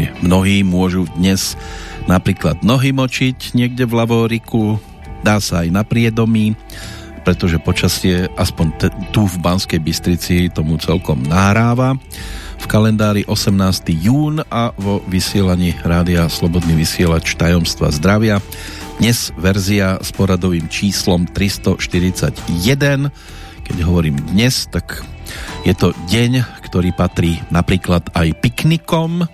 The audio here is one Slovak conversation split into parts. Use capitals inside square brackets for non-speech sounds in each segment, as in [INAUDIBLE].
si mnohí môžu dnes napríklad nohy močiť niekde v Lavoriku, dá sa aj na priedomí, pretože počasie aspoň tu v Banskej Bystrici tomu celkom nahráva. V kalendári 18. jún a vo vysielaní rádia Slobodný vysielač tajomstva zdravia. Dnes verzia s poradovým číslom 341. Keď hovorím dnes, tak je to deň, ktorý patrí napríklad aj piknikom,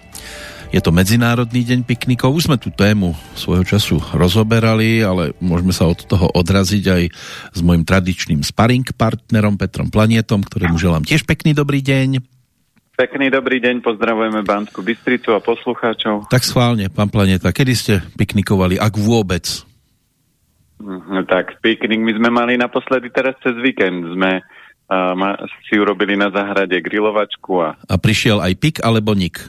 je to Medzinárodný deň piknikov. Už sme tú tému svojho času rozoberali, ale môžeme sa od toho odraziť aj s môjim tradičným sparring partnerom Petrom Planietom, ktorému želám tiež pekný dobrý deň. Pekný dobrý deň, pozdravujeme Banskú Bystricu a poslucháčov. Tak schválne, pán Planeta, kedy ste piknikovali, ak vôbec? No, tak piknik my sme mali naposledy teraz cez víkend. Sme uh, ma, si urobili na záhrade grilovačku. A... a prišiel aj pik alebo nik?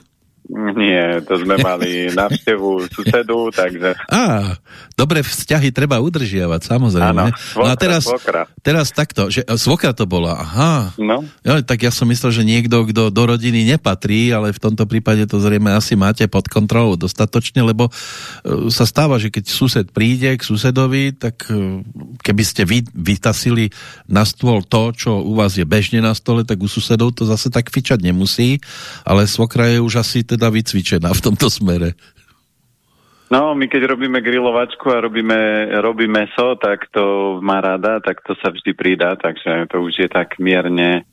Nie, to sme mali návštevu susedu, takže... Á, dobré vzťahy treba udržiavať, samozrejme. Áno, svokra, no a teraz, svokra. teraz takto, že svokra to bola, aha. No. Ja, tak ja som myslel, že niekto, kto do rodiny nepatrí, ale v tomto prípade to zrejme asi máte pod kontrolou dostatočne, lebo e, sa stáva, že keď sused príde k susedovi, tak e, keby ste vy, vytasili na stôl to, čo u vás je bežne na stole, tak u susedov to zase tak fičať nemusí, ale svokra je už asi teda vycvičená v tomto smere. No, my keď robíme grilovačku a robíme, robí meso, tak to má rada, tak to sa vždy pridá, takže to už je tak mierne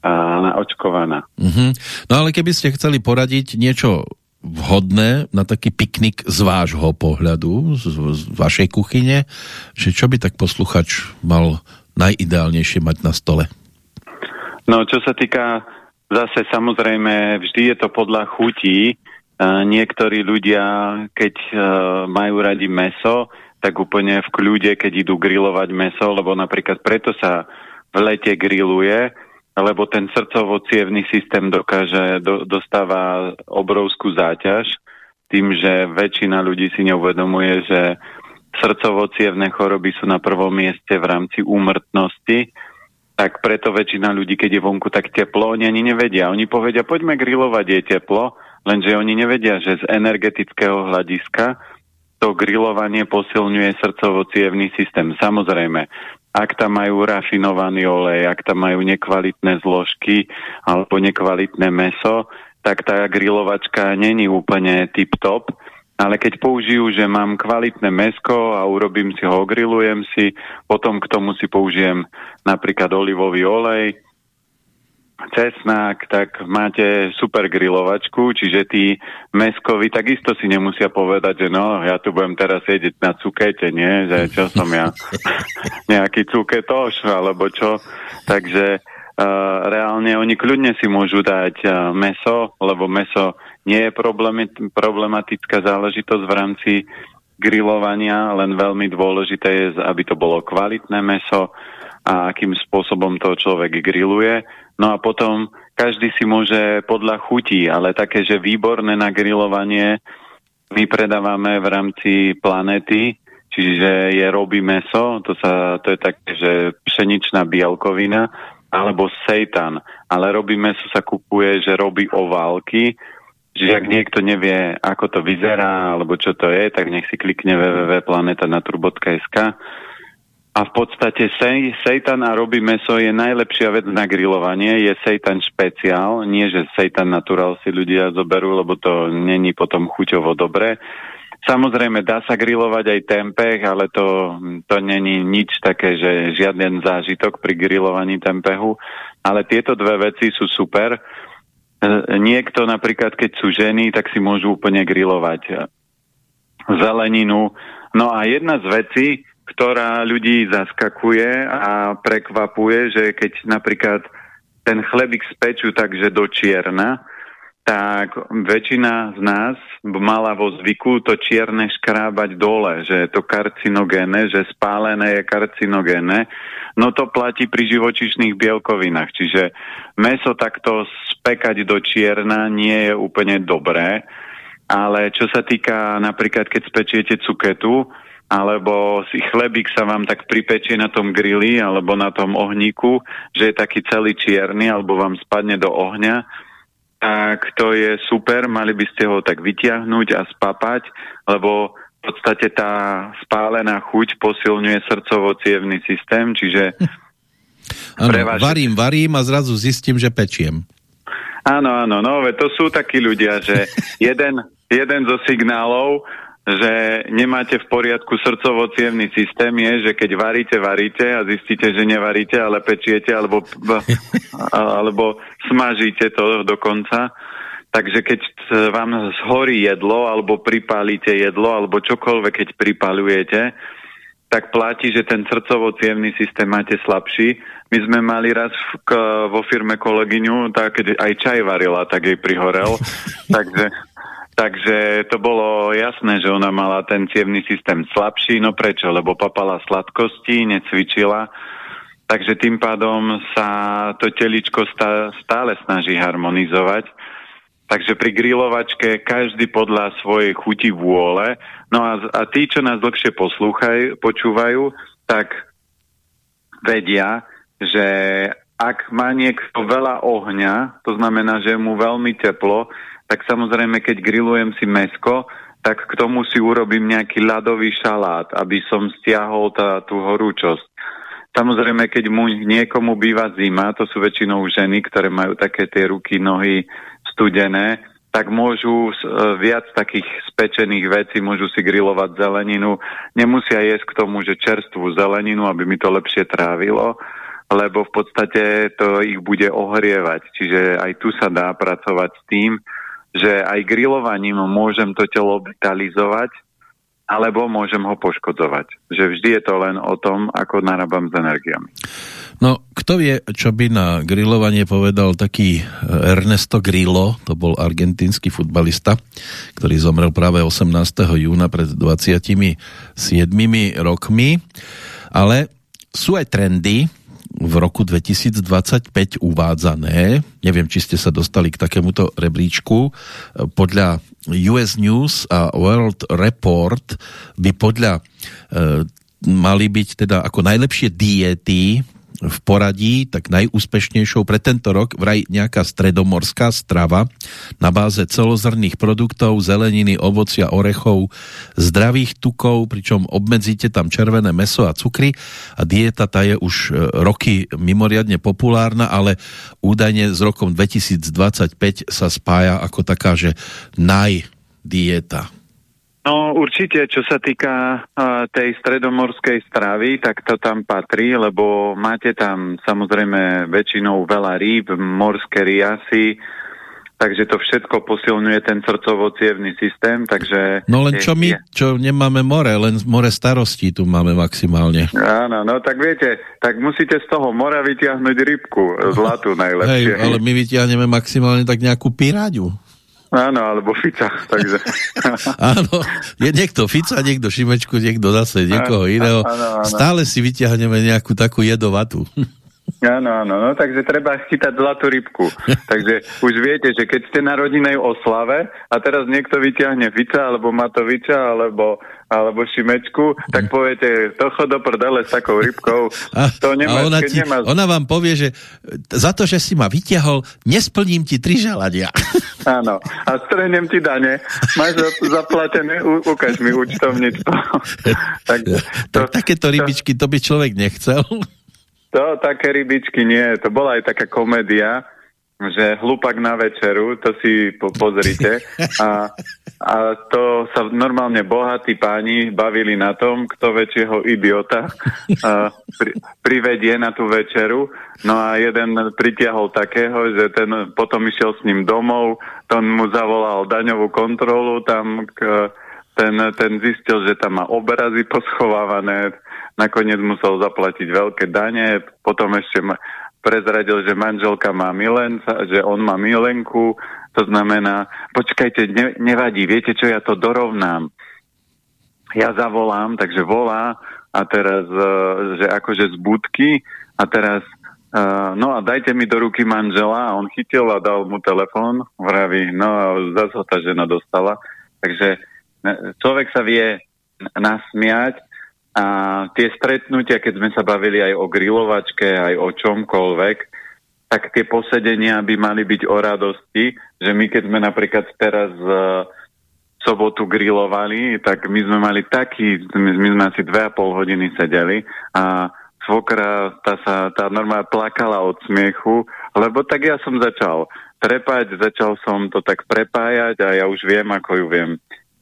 a, naočkovaná. Uh-huh. No ale keby ste chceli poradiť niečo vhodné na taký piknik z vášho pohľadu, z, z vašej kuchyne, že čo by tak posluchač mal najideálnejšie mať na stole? No, čo sa týka zase samozrejme, vždy je to podľa chutí, niektorí ľudia, keď uh, majú radi meso, tak úplne v kľude, keď idú grilovať meso, lebo napríklad preto sa v lete grilluje, lebo ten srdcovo systém dokáže, do, dostáva obrovskú záťaž tým, že väčšina ľudí si neuvedomuje, že srdcovo choroby sú na prvom mieste v rámci úmrtnosti, tak preto väčšina ľudí, keď je vonku tak teplo, oni ani nevedia. Oni povedia, poďme grilovať, je teplo, Lenže oni nevedia, že z energetického hľadiska to grilovanie posilňuje srdcovo systém. Samozrejme, ak tam majú rafinovaný olej, ak tam majú nekvalitné zložky alebo nekvalitné meso, tak tá grilovačka není úplne tip-top, ale keď použijú, že mám kvalitné mesko a urobím si ho, ogrilujem si, potom k tomu si použijem napríklad olivový olej, cesnák, tak máte super grilovačku, čiže tí meskovi takisto si nemusia povedať, že no, ja tu budem teraz jedieť na cukete, nie, že čo som ja, [LAUGHS] nejaký cuketoš, alebo čo. Takže uh, reálne oni kľudne si môžu dať uh, meso, lebo meso nie je problematická záležitosť v rámci grilovania, len veľmi dôležité je, aby to bolo kvalitné meso a akým spôsobom to človek grilluje No a potom každý si môže podľa chutí, ale také, že výborné na grilovanie my predávame v rámci planety, čiže je robí meso, to, sa, to je také, že pšeničná bielkovina, alebo seitan. Ale robí meso sa kupuje, že robí oválky, že ak niekto nevie, ako to vyzerá, alebo čo to je, tak nech si klikne www.planetanatur.sk a v podstate sej, seitan a robí meso je najlepšia vec na grilovanie, je seitan špeciál, nie že seitan natural si ľudia zoberú, lebo to není potom chuťovo dobré. Samozrejme, dá sa grilovať aj tempeh, ale to, to není nič také, že žiaden zážitok pri grilovaní tempehu. Ale tieto dve veci sú super. E, niekto napríklad, keď sú ženy, tak si môžu úplne grilovať zeleninu. No a jedna z vecí, ktorá ľudí zaskakuje a prekvapuje, že keď napríklad ten chlebík spečú takže do čierna, tak väčšina z nás mala vo zvyku to čierne škrábať dole, že je to karcinogéne, že spálené je karcinogéne. No to platí pri živočišných bielkovinách, čiže meso takto spekať do čierna nie je úplne dobré, ale čo sa týka napríklad, keď spečiete cuketu, alebo si chlebík sa vám tak pripečie na tom grili alebo na tom ohníku, že je taký celý čierny alebo vám spadne do ohňa, tak to je super, mali by ste ho tak vytiahnuť a spapať, lebo v podstate tá spálená chuť posilňuje srdcovo systém, čiže... [LAUGHS] Ano, vaše... varím, varím a zrazu zistím, že pečiem. Áno, áno, no, to sú takí ľudia, že [LAUGHS] jeden, jeden zo signálov že nemáte v poriadku srdcovo systém je, že keď varíte, varíte a zistíte, že nevaríte, ale pečiete alebo, [LAUGHS] alebo smažíte to dokonca. Takže keď vám zhorí jedlo alebo pripálite jedlo alebo čokoľvek, keď pripalujete, tak platí, že ten srdcovo systém máte slabší. My sme mali raz v, k, vo firme kolegyňu, tak keď aj čaj varila, tak jej prihorel. [LAUGHS] Takže Takže to bolo jasné, že ona mala ten cievný systém slabší. No prečo? Lebo papala sladkosti, necvičila. Takže tým pádom sa to teličko stále snaží harmonizovať. Takže pri grilovačke každý podľa svojej chuti vôle. No a, a tí, čo nás dlhšie poslúchaj, počúvajú, tak vedia, že ak má niekto veľa ohňa, to znamená, že je mu veľmi teplo, tak samozrejme, keď grillujem si mesko, tak k tomu si urobím nejaký ľadový šalát, aby som stiahol tá, tú horúčosť. Samozrejme, keď mu niekomu býva zima, to sú väčšinou ženy, ktoré majú také tie ruky, nohy studené, tak môžu uh, viac takých spečených vecí, môžu si grilovať zeleninu. Nemusia jesť k tomu, že čerstvú zeleninu, aby mi to lepšie trávilo, lebo v podstate to ich bude ohrievať. Čiže aj tu sa dá pracovať s tým, že aj grillovaním môžem to telo vitalizovať, alebo môžem ho poškodzovať. Že vždy je to len o tom, ako narábam s energiami. No, kto vie, čo by na grillovanie povedal taký Ernesto Grillo, to bol argentínsky futbalista, ktorý zomrel práve 18. júna pred 27 rokmi. Ale sú aj trendy, v roku 2025 uvádzané. Neviem, či ste sa dostali k takémuto rebríčku. Podľa US News a World Report by podľa e, mali byť teda ako najlepšie diety v poradí, tak najúspešnejšou pre tento rok vraj nejaká stredomorská strava na báze celozrných produktov, zeleniny, ovocia, orechov, zdravých tukov, pričom obmedzíte tam červené meso a cukry a dieta tá je už e, roky mimoriadne populárna, ale údajne s rokom 2025 sa spája ako taká, že najdieta. No určite, čo sa týka uh, tej stredomorskej stravy, tak to tam patrí, lebo máte tam samozrejme väčšinou veľa rýb, morské riasy, takže to všetko posilňuje ten srdcovo systém, takže... No len čo my, čo nemáme more, len more starostí tu máme maximálne. Áno, no tak viete, tak musíte z toho mora vyťahnuť rybku, zlatú najlepšie. Hej, ale my vyťahneme maximálne tak nejakú piráďu. Áno, alebo Fica, takže... [LAUGHS] áno, je niekto Fica, niekto Šimečku, niekto zase niekoho iného. Áno, áno. Stále si vyťahneme nejakú takú jedovatú. Áno, áno, no takže treba chytať zlatú rybku. [LAUGHS] takže už viete, že keď ste na rodinej oslave a teraz niekto vyťahne Fica, alebo Matoviča, alebo alebo šimečku, tak mhm. poviete, to chod do prdele s takou rybkou. A, to nemáš, a ona, ti, nemáš... ona vám povie, že za to, že si ma vyťahol, nesplním ti tri želania. [LAUGHS] Áno, a strehnem ti dane, máš zaplatené, u, ukáž mi účtovníctvo. [LAUGHS] tak, to, tak, takéto rybičky, to by človek nechcel. To, také rybičky nie, to bola aj taká komédia, že hlupak na večeru, to si po pozrite. A, a to sa normálne bohatí páni bavili na tom, kto väčšieho idiota a, pri, privedie na tú večeru. No a jeden pritiahol takého, že ten potom išiel s ním domov, ten mu zavolal daňovú kontrolu, tam k, ten, ten zistil, že tam má obrazy poschovávané, nakoniec musel zaplatiť veľké dane, potom ešte ma, prezradil, že manželka má milenca, že on má milenku, to znamená, počkajte, ne, nevadí, viete čo, ja to dorovnám. Ja zavolám, takže volá a teraz, uh, že akože z budky a teraz, uh, no a dajte mi do ruky manžela a on chytil a dal mu telefón, vraví, no a zase ho tá žena dostala. Takže človek sa vie nasmiať, a tie stretnutia, keď sme sa bavili aj o grilovačke, aj o čomkoľvek, tak tie posedenia by mali byť o radosti, že my keď sme napríklad teraz uh, sobotu grilovali, tak my sme mali taký, my sme asi dve a pol hodiny sedeli a svokra, tá sa, tá normálne plakala od smiechu, lebo tak ja som začal trepať, začal som to tak prepájať a ja už viem, ako ju viem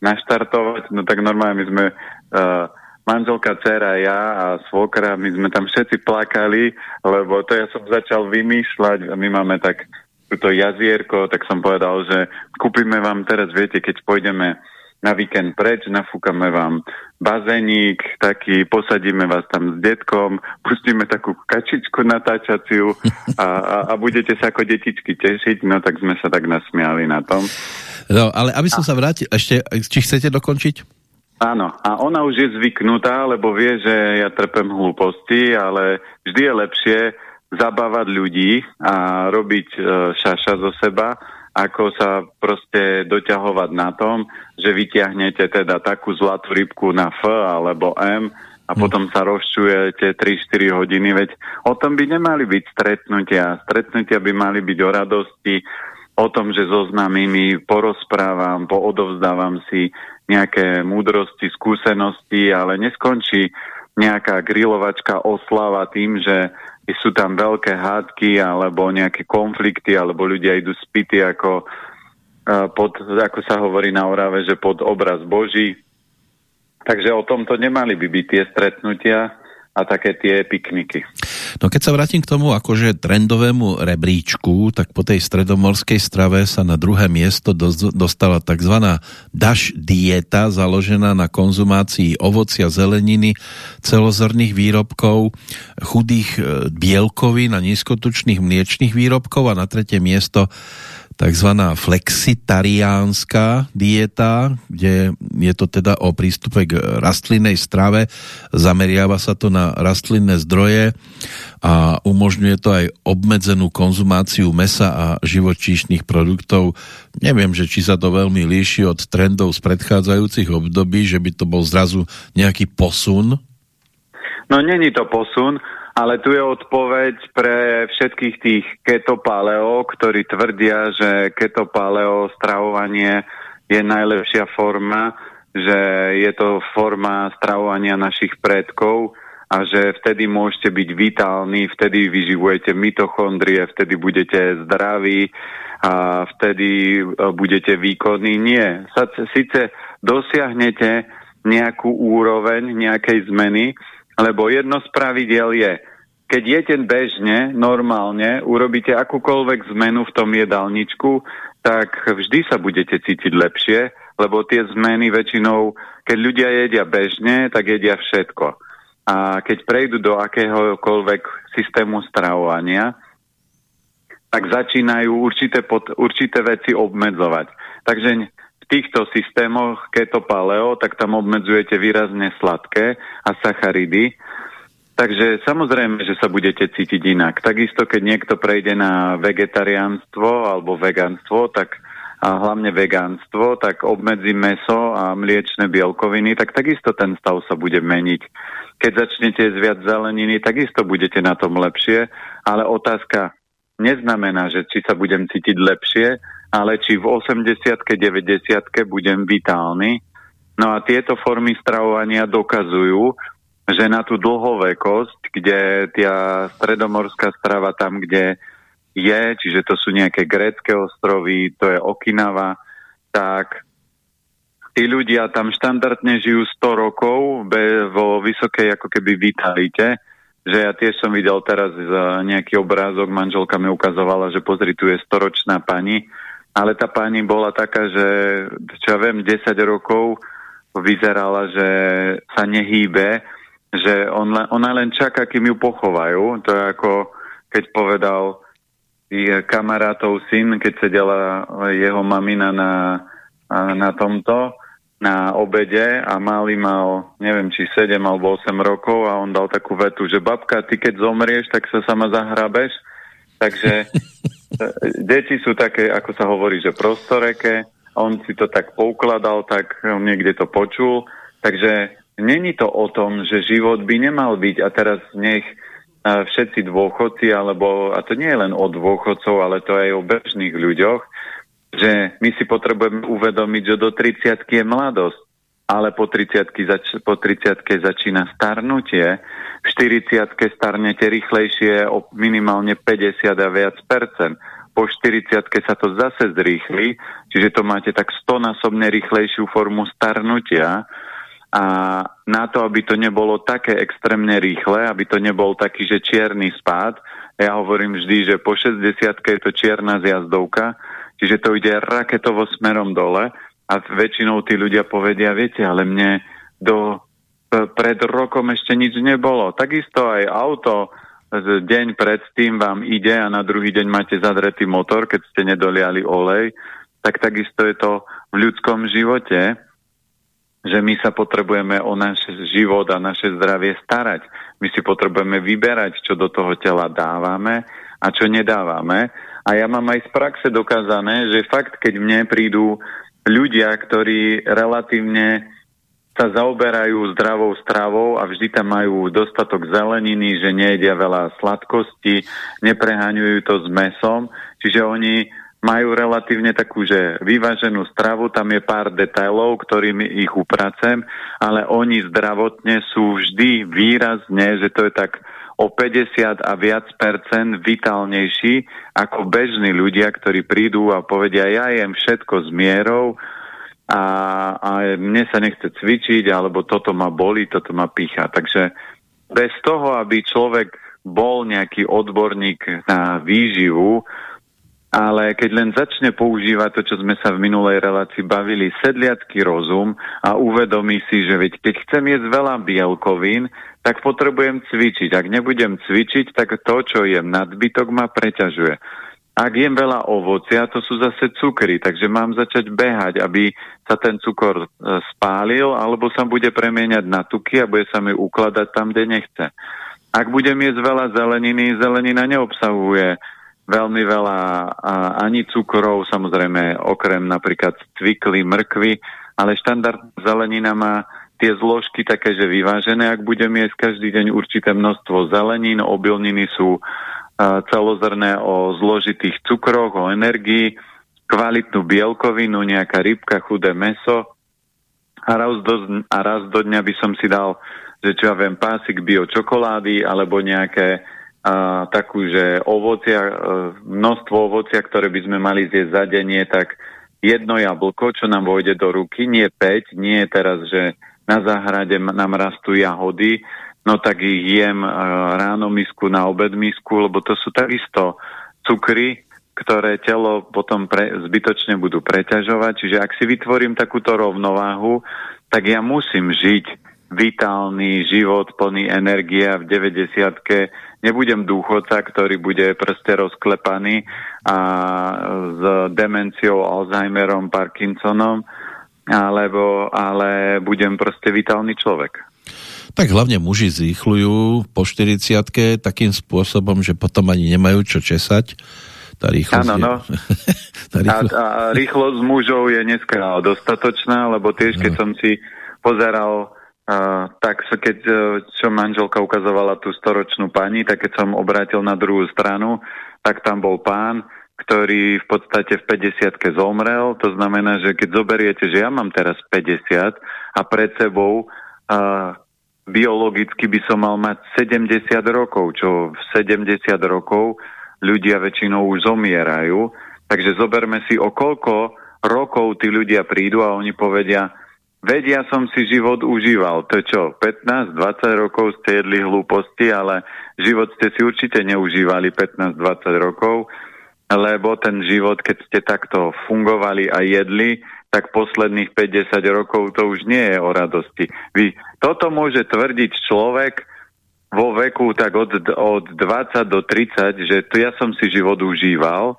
naštartovať, no tak normálne my sme uh, manželka, dcera, ja a svokra, my sme tam všetci plakali, lebo to ja som začal vymýšľať. My máme tak to jazierko, tak som povedal, že kúpime vám teraz, viete, keď pôjdeme na víkend preč, nafúkame vám bazénik, taký, posadíme vás tam s detkom, pustíme takú kačičku natáčaciu a, a, a budete sa ako detičky tešiť, no tak sme sa tak nasmiali na tom. No, ale aby som a... sa vrátil, ešte, či chcete dokončiť? Áno, a ona už je zvyknutá, lebo vie, že ja trpem hlúposti, ale vždy je lepšie zabávať ľudí a robiť e, šaša zo seba, ako sa proste doťahovať na tom, že vyťahnete teda takú zlatú rybku na F alebo M a hm. potom sa rozčujete 3-4 hodiny, veď o tom by nemali byť stretnutia. Stretnutia by mali byť o radosti, o tom, že so známymi porozprávam, poodovzdávam si nejaké múdrosti, skúsenosti, ale neskončí nejaká grilovačka oslava tým, že sú tam veľké hádky alebo nejaké konflikty, alebo ľudia idú spity ako, uh, pod, ako sa hovorí na Orave, že pod obraz Boží. Takže o tomto nemali by byť tie stretnutia a také tie pikniky. No keď sa vrátim k tomu akože trendovému rebríčku, tak po tej stredomorskej strave sa na druhé miesto dostala tzv. daš dieta, založená na konzumácii ovocia, zeleniny, celozrných výrobkov, chudých e, bielkovín a nízkotučných mliečných výrobkov a na tretie miesto tzv. flexitariánska dieta, kde je to teda o prístupe k rastlinnej strave, zameriava sa to na rastlinné zdroje a umožňuje to aj obmedzenú konzumáciu mesa a živočíšnych produktov. Neviem, že či sa to veľmi líši od trendov z predchádzajúcich období, že by to bol zrazu nejaký posun? No není to posun, ale tu je odpoveď pre všetkých tých keto paleo, ktorí tvrdia, že keto paleo stravovanie je najlepšia forma, že je to forma stravovania našich predkov a že vtedy môžete byť vitálni, vtedy vyživujete mitochondrie, vtedy budete zdraví a vtedy e, budete výkonní. Nie. Sice dosiahnete nejakú úroveň nejakej zmeny, lebo jedno z pravidel je, keď jete bežne, normálne, urobíte akúkoľvek zmenu v tom jedálničku, tak vždy sa budete cítiť lepšie, lebo tie zmeny väčšinou, keď ľudia jedia bežne, tak jedia všetko. A keď prejdú do akéhokoľvek systému stravovania, tak začínajú určité, pod, určité veci obmedzovať. Takže týchto systémoch keto paleo, tak tam obmedzujete výrazne sladké a sacharidy, Takže samozrejme, že sa budete cítiť inak. Takisto, keď niekto prejde na vegetariánstvo alebo vegánstvo, tak a hlavne vegánstvo, tak obmedzí meso a mliečne bielkoviny, tak takisto ten stav sa bude meniť. Keď začnete jesť viac zeleniny, takisto budete na tom lepšie, ale otázka neznamená, že či sa budem cítiť lepšie, ale či v 80 90 budem vitálny. No a tieto formy stravovania dokazujú, že na tú dlhovekosť, kde tá stredomorská strava tam, kde je, čiže to sú nejaké grécké ostrovy, to je Okinawa, tak tí ľudia tam štandardne žijú 100 rokov be, vo vysokej ako keby vitalite, že ja tiež som videl teraz nejaký obrázok, manželka mi ukazovala, že pozri, tu je storočná pani, ale tá pani bola taká, že čo ja viem, 10 rokov vyzerala, že sa nehýbe že on, ona len čaká, kým ju pochovajú. To je ako keď povedal kamarátov syn, keď sedela jeho mamina na, na tomto, na obede a malý mal, neviem, či 7 alebo 8 rokov a on dal takú vetu, že babka, ty keď zomrieš, tak sa sama zahrabeš. Takže [LAUGHS] deti sú také, ako sa hovorí, že prostoreke. On si to tak poukladal, tak niekde to počul. Takže Není to o tom, že život by nemal byť a teraz nech všetci dôchodci, alebo, a to nie je len o dôchodcov, ale to aj o bežných ľuďoch, že my si potrebujeme uvedomiť, že do 30 je mladosť, ale po 30 zač po 30 začína starnutie, v 40 starnete rýchlejšie o minimálne 50 a viac percent. Po 40 sa to zase zrýchli, čiže to máte tak 100 násobne rýchlejšiu formu starnutia. A na to, aby to nebolo také extrémne rýchle, aby to nebol taký, že čierny spád, ja hovorím vždy, že po 60 je to čierna zjazdovka, čiže to ide raketovo smerom dole a väčšinou tí ľudia povedia, viete, ale mne do, pred rokom ešte nič nebolo. Takisto aj auto deň predtým vám ide a na druhý deň máte zadretý motor, keď ste nedoliali olej, tak takisto je to v ľudskom živote že my sa potrebujeme o náš život a naše zdravie starať. My si potrebujeme vyberať, čo do toho tela dávame a čo nedávame. A ja mám aj z praxe dokázané, že fakt, keď mne prídu ľudia, ktorí relatívne sa zaoberajú zdravou stravou a vždy tam majú dostatok zeleniny, že nejedia veľa sladkosti, nepreháňujú to s mesom, čiže oni majú relatívne takú, že vyváženú stravu, tam je pár detailov, ktorými ich upracem, ale oni zdravotne sú vždy výrazne, že to je tak o 50 a viac percent vitálnejší ako bežní ľudia, ktorí prídu a povedia, ja jem všetko s mierou a, a mne sa nechce cvičiť, alebo toto ma boli, toto ma pícha. Takže bez toho, aby človek bol nejaký odborník na výživu, ale keď len začne používať to, čo sme sa v minulej relácii bavili, sedliacký rozum a uvedomí si, že veď keď chcem jesť veľa bielkovín, tak potrebujem cvičiť. Ak nebudem cvičiť, tak to, čo jem nadbytok, ma preťažuje. Ak jem veľa ovocia, to sú zase cukry, takže mám začať behať, aby sa ten cukor e, spálil, alebo sa bude premieňať na tuky a bude sa mi ukladať tam, kde nechce. Ak budem jesť veľa zeleniny, zelenina neobsahuje veľmi veľa ani cukrov, samozrejme okrem napríklad cvikly, mrkvy, ale štandard zelenina má tie zložky také, že vyvážené, ak budeme jesť každý deň určité množstvo zelenín, obilniny sú celozrné o zložitých cukroch, o energii, kvalitnú bielkovinu, nejaká rybka, chudé meso. A raz do, a raz do dňa by som si dal, že čo ja viem, pásik bio čokolády alebo nejaké a, takú, že ovocia, e, množstvo ovocia, ktoré by sme mali zjesť za deň tak jedno jablko, čo nám vojde do ruky, nie 5, nie je teraz, že na záhrade nám rastú jahody, no tak ich jem e, ráno misku, na obed misku, lebo to sú takisto cukry, ktoré telo potom pre, zbytočne budú preťažovať. Čiže ak si vytvorím takúto rovnováhu, tak ja musím žiť vitálny život plný energie a v 90 nebudem dôchodca, ktorý bude proste rozklepaný a s demenciou, Alzheimerom, Parkinsonom, alebo, ale budem proste vitálny človek. Tak hlavne muži zrýchľujú po 40 takým spôsobom, že potom ani nemajú čo česať. Tá rýchlosť, Áno, no. [LAUGHS] tá rýchlosť... A, a rýchlosť mužov je dneska dostatočná, lebo tiež keď no. som si pozeral Tak keď uh, čo manželka ukazovala tú storočnú pani, tak keď som obrátil na druhú stranu, tak tam bol pán, ktorý v podstate v 50 zomrel. To znamená, že keď zoberiete, že ja mám teraz 50 a pred sebou uh, biologicky by som mal mať 70 rokov, čo v 70 rokov ľudia väčšinou už zomierajú. Takže zoberme si, o koľko rokov tí ľudia prídu a oni povedia, Vedia som si život užíval. To čo, 15-20 rokov ste jedli hlúposti, ale život ste si určite neužívali 15-20 rokov, lebo ten život, keď ste takto fungovali a jedli, tak posledných 50 rokov to už nie je o radosti. Vy, toto môže tvrdiť človek vo veku tak od, od 20 do 30, že to ja som si život užíval,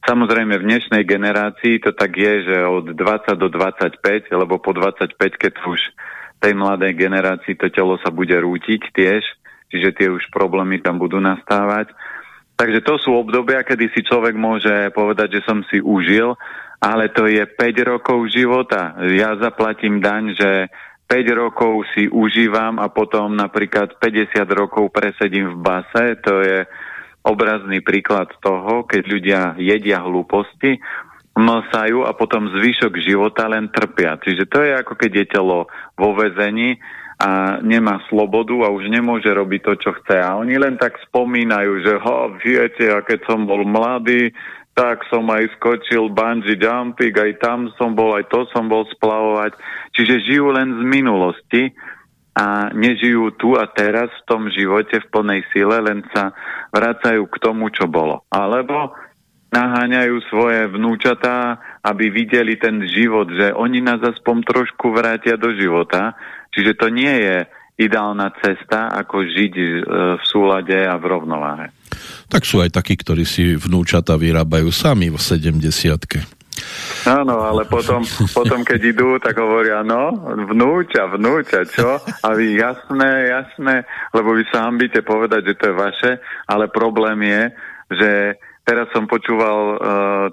Samozrejme v dnešnej generácii to tak je, že od 20 do 25, lebo po 25, keď už tej mladej generácii to telo sa bude rútiť tiež, čiže tie už problémy tam budú nastávať. Takže to sú obdobia, kedy si človek môže povedať, že som si užil, ale to je 5 rokov života. Ja zaplatím daň, že rokov si užívam a potom napríklad 50 rokov presedím v base, to je obrazný príklad toho, keď ľudia jedia hlúposti, mlsajú a potom zvyšok života len trpia. Čiže to je ako keď je telo vo vezení a nemá slobodu a už nemôže robiť to, čo chce. A oni len tak spomínajú, že ho, viete, a keď som bol mladý, tak som aj skočil bungee jumping, aj tam som bol, aj to som bol splavovať. Čiže žijú len z minulosti a nežijú tu a teraz v tom živote v plnej sile, len sa vracajú k tomu, čo bolo. Alebo naháňajú svoje vnúčatá, aby videli ten život, že oni nás aspoň trošku vrátia do života. Čiže to nie je ideálna cesta, ako žiť e, v súlade a v rovnováhe. Tak sú aj takí, ktorí si vnúčata vyrábajú sami v 70 Áno, ale potom, potom keď idú, tak hovoria, no, vnúča, vnúča, čo? A vy jasné, jasné, lebo vy sa hambíte povedať, že to je vaše, ale problém je, že teraz som počúval uh,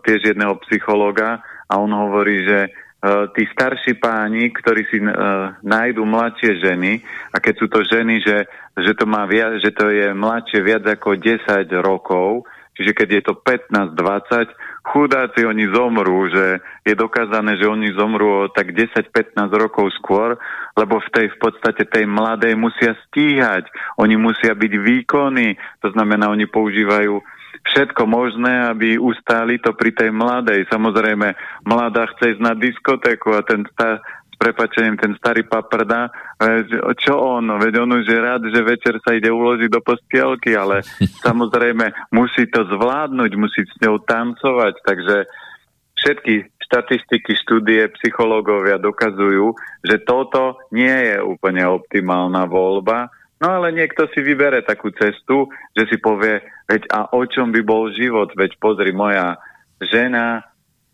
tiež jedného psychológa a on hovorí, že uh, tí starší páni, ktorí si uh, nájdu mladšie ženy a keď sú to ženy, že že to, má viac, že to je mladšie viac ako 10 rokov, čiže keď je to 15-20, chudáci oni zomrú, že je dokázané, že oni zomrú tak 10-15 rokov skôr, lebo v tej v podstate tej mladej musia stíhať, oni musia byť výkonní, to znamená, oni používajú všetko možné, aby ustáli to pri tej mladej. Samozrejme, mladá chce ísť na diskotéku a ten prepačením ten starý paprda, čo on, veď on už je rád, že večer sa ide uložiť do postielky, ale [LAUGHS] samozrejme musí to zvládnuť, musí s ňou tancovať, takže všetky štatistiky, štúdie, psychológovia dokazujú, že toto nie je úplne optimálna voľba, no ale niekto si vybere takú cestu, že si povie, veď a o čom by bol život, veď pozri, moja žena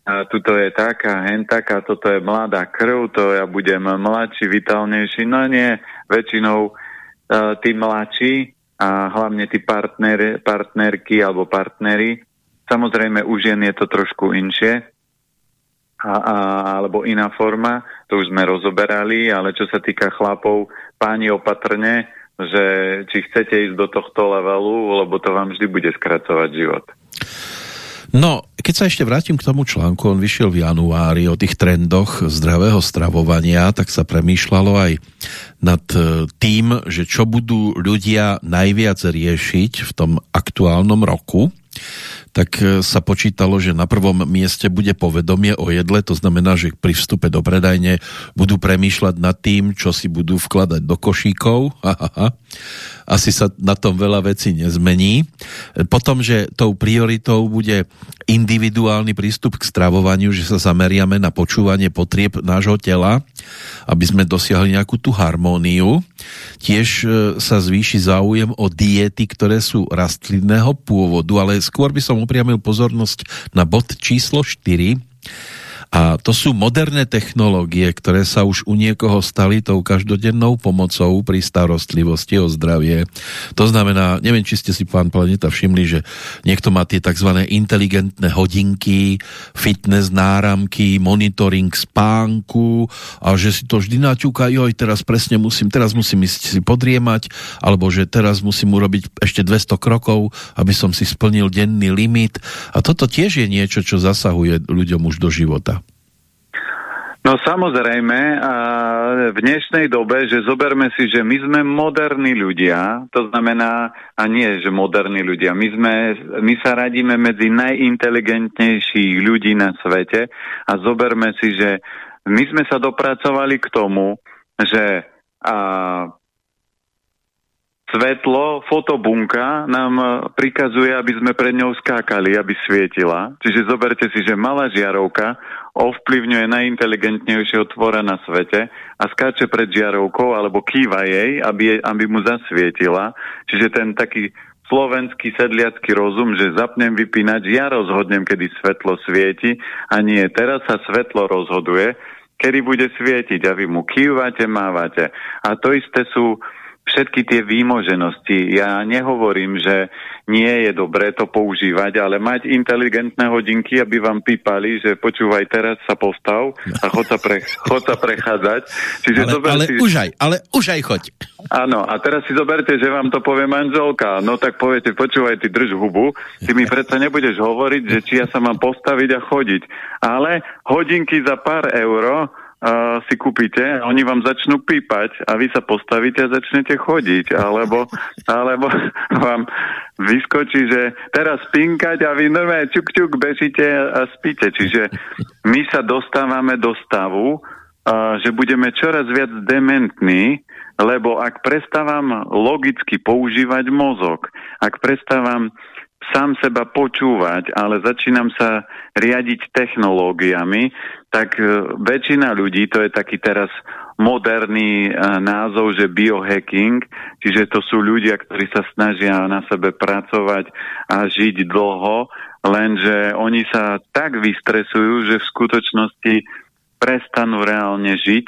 a tuto je taká, hen taká, toto je mladá krv, to ja budem mladší, vitálnejší. No nie, väčšinou uh, tí mladší a hlavne tí partner, partnerky alebo partnery, samozrejme u žien je to trošku inšie, a, a, alebo iná forma, to už sme rozoberali, ale čo sa týka chlapov, páni opatrne, že či chcete ísť do tohto levelu, lebo to vám vždy bude skracovať život. No, keď sa ešte vrátim k tomu článku, on vyšiel v januári o tých trendoch zdravého stravovania, tak sa premýšľalo aj nad e, tým, že čo budú ľudia najviac riešiť v tom aktuálnom roku tak e, sa počítalo, že na prvom mieste bude povedomie o jedle, to znamená, že pri vstupe do predajne budú premýšľať nad tým, čo si budú vkladať do košíkov. [LAUGHS] Asi sa na tom veľa vecí nezmení. Potom, že tou prioritou bude individuálny prístup k stravovaniu, že sa zameriame na počúvanie potrieb nášho tela, aby sme dosiahli nejakú tú harmóniu. Tiež e, sa zvýši záujem o diety, ktoré sú rastlinného pôvodu, ale skôr by som upriamil pozornosť na bod číslo 4, a to sú moderné technológie, ktoré sa už u niekoho stali tou každodennou pomocou pri starostlivosti o zdravie. To znamená, neviem, či ste si pán Planeta všimli, že niekto má tie tzv. inteligentné hodinky, fitness náramky, monitoring spánku a že si to vždy naťúka, joj, teraz presne musím, teraz musím ísť si podriemať, alebo že teraz musím urobiť ešte 200 krokov, aby som si splnil denný limit. A toto tiež je niečo, čo zasahuje ľuďom už do života. No samozrejme, v dnešnej dobe, že zoberme si, že my sme moderní ľudia, to znamená, a nie, že moderní ľudia, my, sme, my sa radíme medzi najinteligentnejších ľudí na svete a zoberme si, že my sme sa dopracovali k tomu, že a, svetlo, fotobunka nám prikazuje, aby sme pred ňou skákali, aby svietila. Čiže zoberte si, že malá žiarovka ovplyvňuje najinteligentnejšieho tvora na svete a skáče pred žiarovkou alebo kýva jej, aby, aby mu zasvietila. Čiže ten taký slovenský sedliacký rozum, že zapnem vypínať, ja rozhodnem, kedy svetlo svieti a nie, teraz sa svetlo rozhoduje, kedy bude svietiť a vy mu kývate, mávate. A to isté sú všetky tie výmoženosti. Ja nehovorím, že nie je dobré to používať, ale mať inteligentné hodinky, aby vám pípali, že počúvaj, teraz sa postav a chod sa, pre, [LAUGHS] chod sa prechádzať. Čiže ale, ale si... už aj, ale už aj choď. Áno, a teraz si zoberte, že vám to povie manželka. No tak poviete, počúvaj, ty drž hubu, ty mi predsa nebudeš hovoriť, že či ja sa mám postaviť a chodiť. Ale hodinky za pár euro si kúpite, oni vám začnú pípať a vy sa postavíte a začnete chodiť, alebo, [LAUGHS] alebo vám vyskočí, že teraz pinkať a vy normálne čuk čuk bežíte a spíte. Čiže my sa dostávame do stavu, že budeme čoraz viac dementní, lebo ak prestávam logicky používať mozog, ak prestávam sám seba počúvať, ale začínam sa riadiť technológiami, tak e, väčšina ľudí, to je taký teraz moderný e, názov, že biohacking, čiže to sú ľudia, ktorí sa snažia na sebe pracovať a žiť dlho, lenže oni sa tak vystresujú, že v skutočnosti prestanú reálne žiť,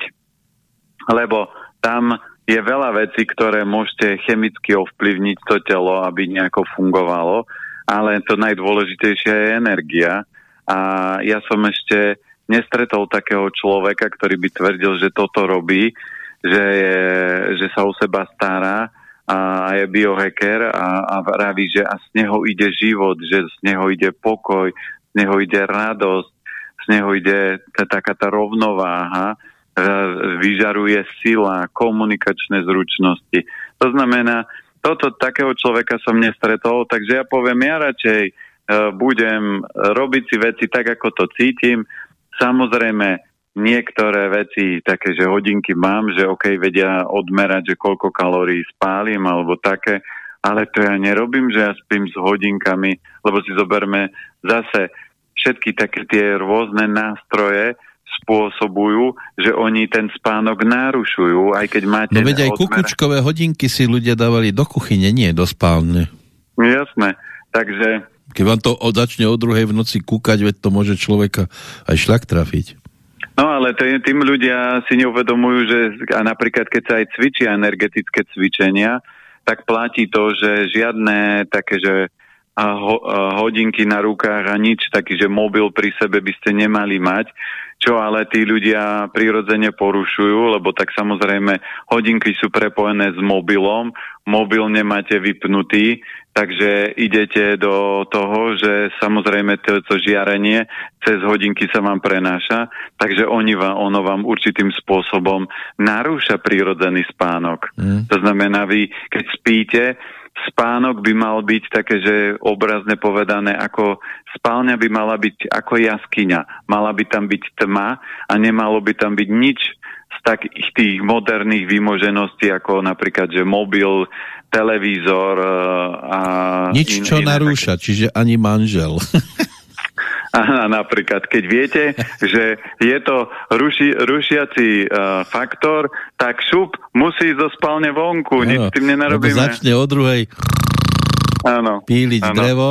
lebo tam je veľa vecí, ktoré môžete chemicky ovplyvniť to telo, aby nejako fungovalo ale to najdôležitejšie je energia. A ja som ešte nestretol takého človeka, ktorý by tvrdil, že toto robí, že, je, že sa o seba stará a je biohacker a, a vraví, že a z neho ide život, že z neho ide pokoj, z neho ide radosť, z neho ide taká tá rovnováha, e, vyžaruje sila, komunikačné zručnosti. To znamená, toto takého človeka som nestretol, takže ja poviem, ja radšej uh, budem robiť si veci tak, ako to cítim. Samozrejme, niektoré veci, také, že hodinky mám, že OK, vedia odmerať, že koľko kalórií spálim alebo také, ale to ja nerobím, že ja spím s hodinkami, lebo si zoberme zase všetky také tie rôzne nástroje, spôsobujú, že oni ten spánok narušujú, aj keď máte... No veď aj odmer... kukučkové hodinky si ľudia dávali do kuchyne, nie do spálne. Jasné, takže... Keď vám to začne o druhej v noci kúkať, veď to môže človeka aj šľak trafiť. No ale tým ľudia si neuvedomujú, že a napríklad keď sa aj cvičia energetické cvičenia, tak platí to, že žiadne také, že a ho, a hodinky na rukách a nič, taký, že mobil pri sebe by ste nemali mať, čo ale tí ľudia prirodzene porušujú, lebo tak samozrejme hodinky sú prepojené s mobilom, mobil nemáte vypnutý, takže idete do toho, že samozrejme toto žiarenie cez hodinky sa vám prenáša, takže oni vám, ono vám určitým spôsobom narúša prírodzený spánok. Mm. To znamená, vy keď spíte, spánok by mal byť také, že obrazne povedané, ako spálňa by mala byť ako jaskyňa. Mala by tam byť tma a nemalo by tam byť nič z takých tých moderných výmožeností, ako napríklad, že mobil, televízor e, a... Nič, in, čo narúša, také. čiže ani manžel. [LAUGHS] Aha, napríklad, keď viete, [LAUGHS] že je to ruši, rušiaci uh, faktor, tak šup musí zo spálne vonku, ano, nič s tým nenarobíme. začne o druhej ano, píliť ano. drevo.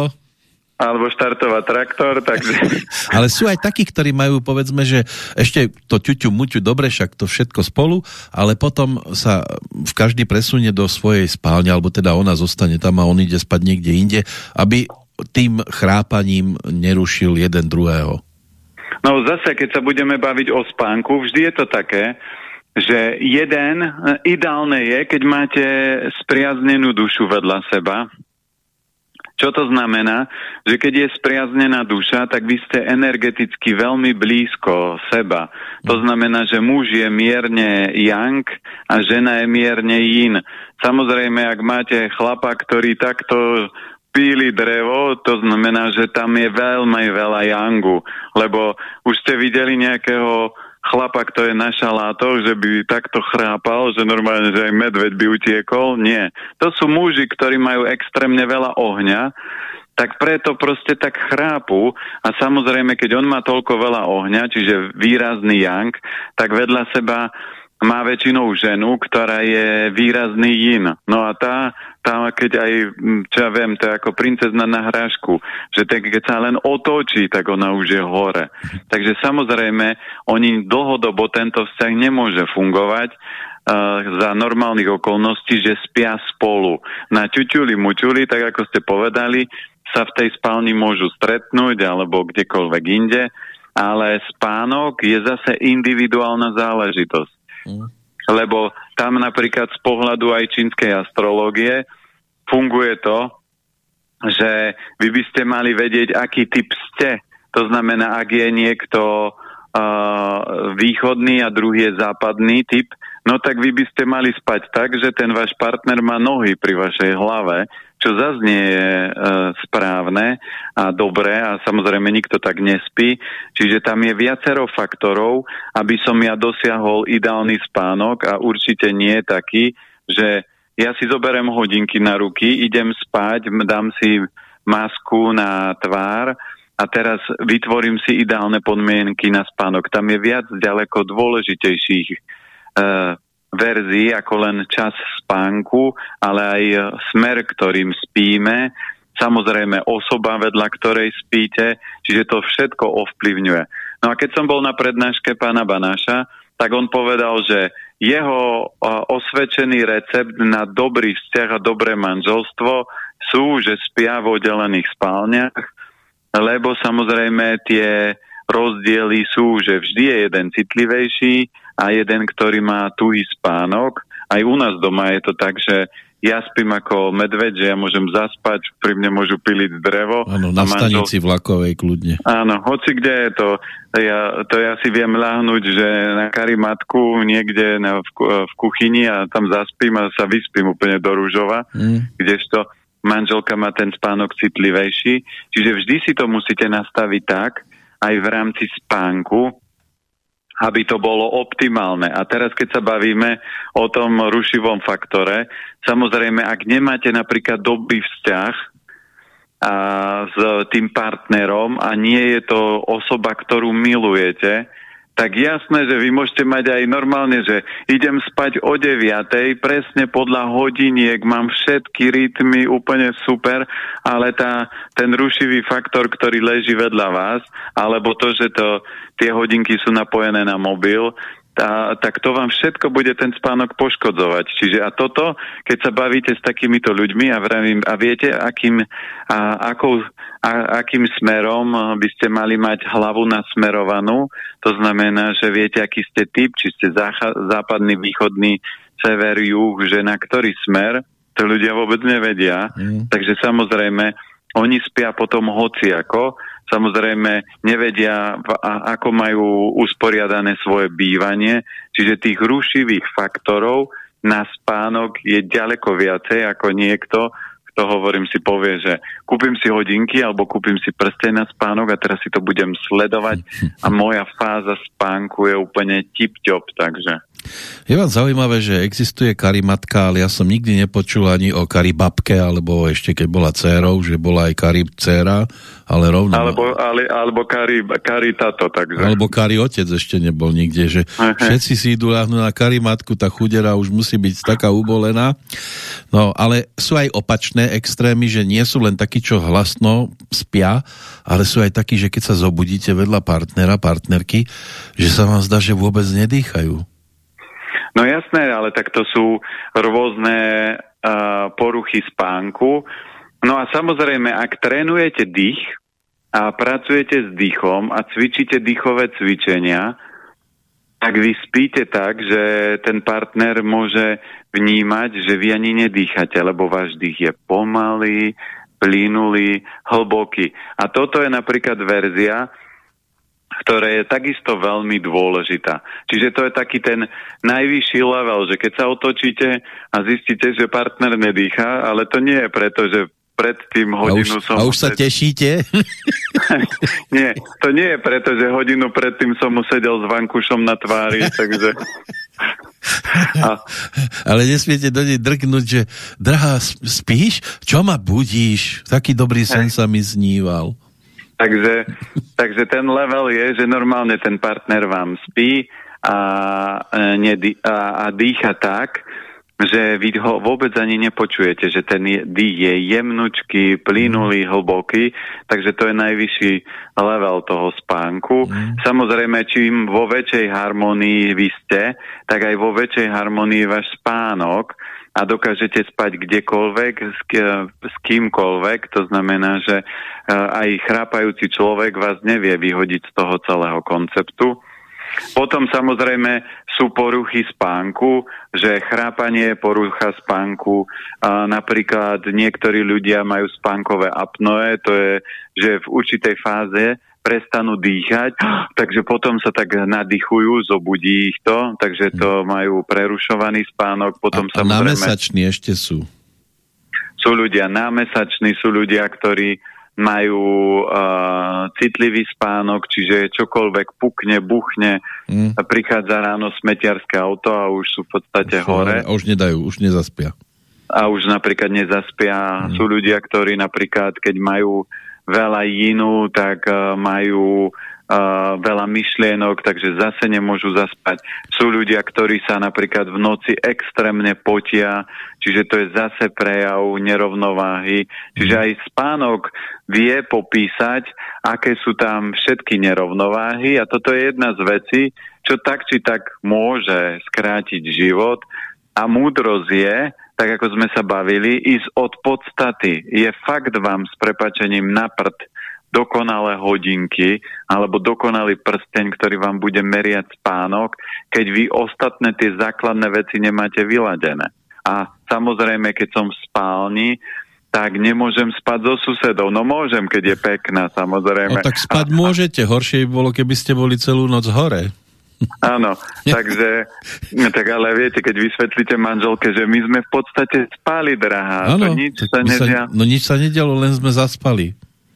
Alebo štartovať traktor, takže... [LAUGHS] Ale sú aj takí, ktorí majú, povedzme, že ešte to ťuťu, muťu, dobre, však to všetko spolu, ale potom sa v každý presunie do svojej spálne, alebo teda ona zostane tam a on ide spať niekde inde, aby tým chrápaním nerušil jeden druhého? No zase, keď sa budeme baviť o spánku, vždy je to také, že jeden, ideálne je, keď máte spriaznenú dušu vedľa seba. Čo to znamená? Že keď je spriaznená duša, tak vy ste energeticky veľmi blízko seba. To znamená, že muž je mierne yang a žena je mierne yin. Samozrejme, ak máte chlapa, ktorý takto píli drevo, to znamená, že tam je veľmi veľa jangu, lebo už ste videli nejakého chlapa, kto je na šalátoch, že by takto chrápal, že normálne, že aj medveď by utiekol. Nie. To sú muži, ktorí majú extrémne veľa ohňa, tak preto proste tak chrápu a samozrejme, keď on má toľko veľa ohňa, čiže výrazný yang, tak vedľa seba má väčšinou ženu, ktorá je výrazný yin. No a tá, tá keď aj, čo ja viem, to je ako princezna na hrášku, že tak, keď sa len otočí, tak ona už je hore. Takže samozrejme, oni dlhodobo tento vzťah nemôže fungovať za normálnych okolností, že spia spolu. Na ťuťuli muťuli, tak ako ste povedali, sa v tej spálni môžu stretnúť alebo kdekoľvek inde, ale spánok je zase individuálna záležitosť. Lebo tam napríklad z pohľadu aj čínskej astrológie funguje to, že vy by ste mali vedieť, aký typ ste. To znamená, ak je niekto uh, východný a druhý je západný typ, no tak vy by ste mali spať tak, že ten váš partner má nohy pri vašej hlave, čo zase nie je e, správne a dobré a samozrejme nikto tak nespí. Čiže tam je viacero faktorov, aby som ja dosiahol ideálny spánok a určite nie je taký, že ja si zoberiem hodinky na ruky, idem spať, dám si masku na tvár a teraz vytvorím si ideálne podmienky na spánok. Tam je viac ďaleko dôležitejších e, verzií ako len čas spánku, ale aj smer, ktorým spíme, samozrejme osoba, vedľa ktorej spíte, čiže to všetko ovplyvňuje. No a keď som bol na prednáške pána Banáša, tak on povedal, že jeho osvedčený recept na dobrý vzťah a dobré manželstvo sú, že spia v oddelených spálniach, lebo samozrejme tie rozdiely sú, že vždy je jeden citlivejší, a jeden, ktorý má tuhý spánok. Aj u nás doma je to tak, že ja spím ako medveď, že ja môžem zaspať, pri mne môžu piliť drevo. Áno, na manžel... stanici vlakovej kľudne. Áno, hoci kde je to. Ja, to ja si viem ľahnúť, že na karimatku niekde na, v, v kuchyni a tam zaspím a sa vyspím úplne do rúžova, mm. kdežto manželka má ten spánok citlivejší. Čiže vždy si to musíte nastaviť tak, aj v rámci spánku, aby to bolo optimálne. A teraz, keď sa bavíme o tom rušivom faktore, samozrejme, ak nemáte napríklad dobrý vzťah a s tým partnerom a nie je to osoba, ktorú milujete, tak jasné, že vy môžete mať aj normálne, že idem spať o 9, presne podľa hodiniek, mám všetky rytmy úplne super, ale tá, ten rušivý faktor, ktorý leží vedľa vás, alebo to, že to, tie hodinky sú napojené na mobil, tá, tak to vám všetko bude ten spánok poškodzovať. Čiže a toto, keď sa bavíte s takýmito ľuďmi a, vravím, a viete, akým, a, akou, a, akým smerom by ste mali mať hlavu nasmerovanú, to znamená, že viete, aký ste typ, či ste zácha, západný, východný, sever, juh, že na ktorý smer, to ľudia vôbec nevedia. Mm. Takže samozrejme, oni spia potom hociako, samozrejme nevedia, ako majú usporiadané svoje bývanie, čiže tých rušivých faktorov na spánok je ďaleko viacej ako niekto, kto hovorím si povie, že kúpim si hodinky alebo kúpim si prsteň na spánok a teraz si to budem sledovať [LAUGHS] a moja fáza spánku je úplne tip-top, takže... Je vám zaujímavé, že existuje karimatka, ale ja som nikdy nepočul ani o karibabke, alebo ešte keď bola dcérou, že bola aj karib dcéra, ale rovno... Alebo, ale, alebo kari, kari tato, takže... Alebo kari otec ešte nebol nikde, že uh-huh. všetci si idú ľahnúť na karimatku, tá chudera už musí byť taká ubolená. No, ale sú aj opačné extrémy, že nie sú len takí, čo hlasno spia, ale sú aj takí, že keď sa zobudíte vedľa partnera, partnerky, že sa vám zdá, že vôbec nedýchajú. No jasné, ale tak to sú rôzne uh, poruchy spánku. No a samozrejme, ak trénujete dých a pracujete s dýchom a cvičíte dýchové cvičenia, tak vy spíte tak, že ten partner môže vnímať, že vy ani nedýchate, lebo váš dých je pomalý, plynulý, hlboký. A toto je napríklad verzia, ktorá je takisto veľmi dôležitá. Čiže to je taký ten najvyšší level, že keď sa otočíte a zistíte, že partner nedýcha, ale to nie je preto, že predtým hodinu a už, som... A už sa tešíte? [LAUGHS] nie, to nie je preto, že hodinu predtým som mu sedel s vankušom na tvári, [LAUGHS] takže... A... Ale nesmiete do nej drknúť, že drahá, spíš? Čo ma budíš? Taký dobrý sen sa mi zníval. Takže, takže ten level je, že normálne ten partner vám spí a, e, nedý, a, a dýcha tak, že vy ho vôbec ani nepočujete, že ten dých je jemnučký, plynulý, mhm. hlboký, takže to je najvyšší level toho spánku. Mm. Samozrejme, čím vo väčšej harmonii vy ste, tak aj vo väčšej harmonii váš spánok a dokážete spať kdekoľvek, s, s kýmkoľvek. To znamená, že e, aj chrápajúci človek vás nevie vyhodiť z toho celého konceptu. Potom samozrejme sú poruchy spánku, že chrápanie je porucha spánku. A napríklad niektorí ľudia majú spánkové apnoe, to je, že v určitej fáze prestanú dýchať, [GASPS] takže potom sa tak nadýchujú, zobudí ich to, takže to majú prerušovaný spánok. Potom a, a samozrejme, námesační ešte sú? Sú ľudia námesační, sú ľudia, ktorí majú uh, citlivý spánok, čiže čokoľvek pukne, buchne, mm. prichádza ráno smetiarské auto a už sú v podstate už hore. A už nedajú, už nezaspia. A už napríklad nezaspia. Mm. Sú ľudia, ktorí napríklad, keď majú veľa inú, tak uh, majú uh, veľa myšlienok, takže zase nemôžu zaspať. Sú ľudia, ktorí sa napríklad v noci extrémne potia, čiže to je zase prejav nerovnováhy. Čiže aj spánok vie popísať, aké sú tam všetky nerovnováhy a toto je jedna z vecí, čo tak či tak môže skrátiť život a múdrosť je, tak ako sme sa bavili, ísť od podstaty. Je fakt vám s prepačením na prd dokonalé hodinky alebo dokonalý prsteň, ktorý vám bude meriať spánok, keď vy ostatné tie základné veci nemáte vyladené. A samozrejme, keď som v spálni, tak nemôžem spať so susedou. No môžem, keď je pekná, samozrejme. No tak spať a, môžete, horšie by bolo, keby ste boli celú noc hore. Áno, takže, no tak ale viete, keď vysvetlíte manželke, že my sme v podstate spali, drahá. Áno, nič sa, nedia... no nič sa nedialo, len sme zaspali.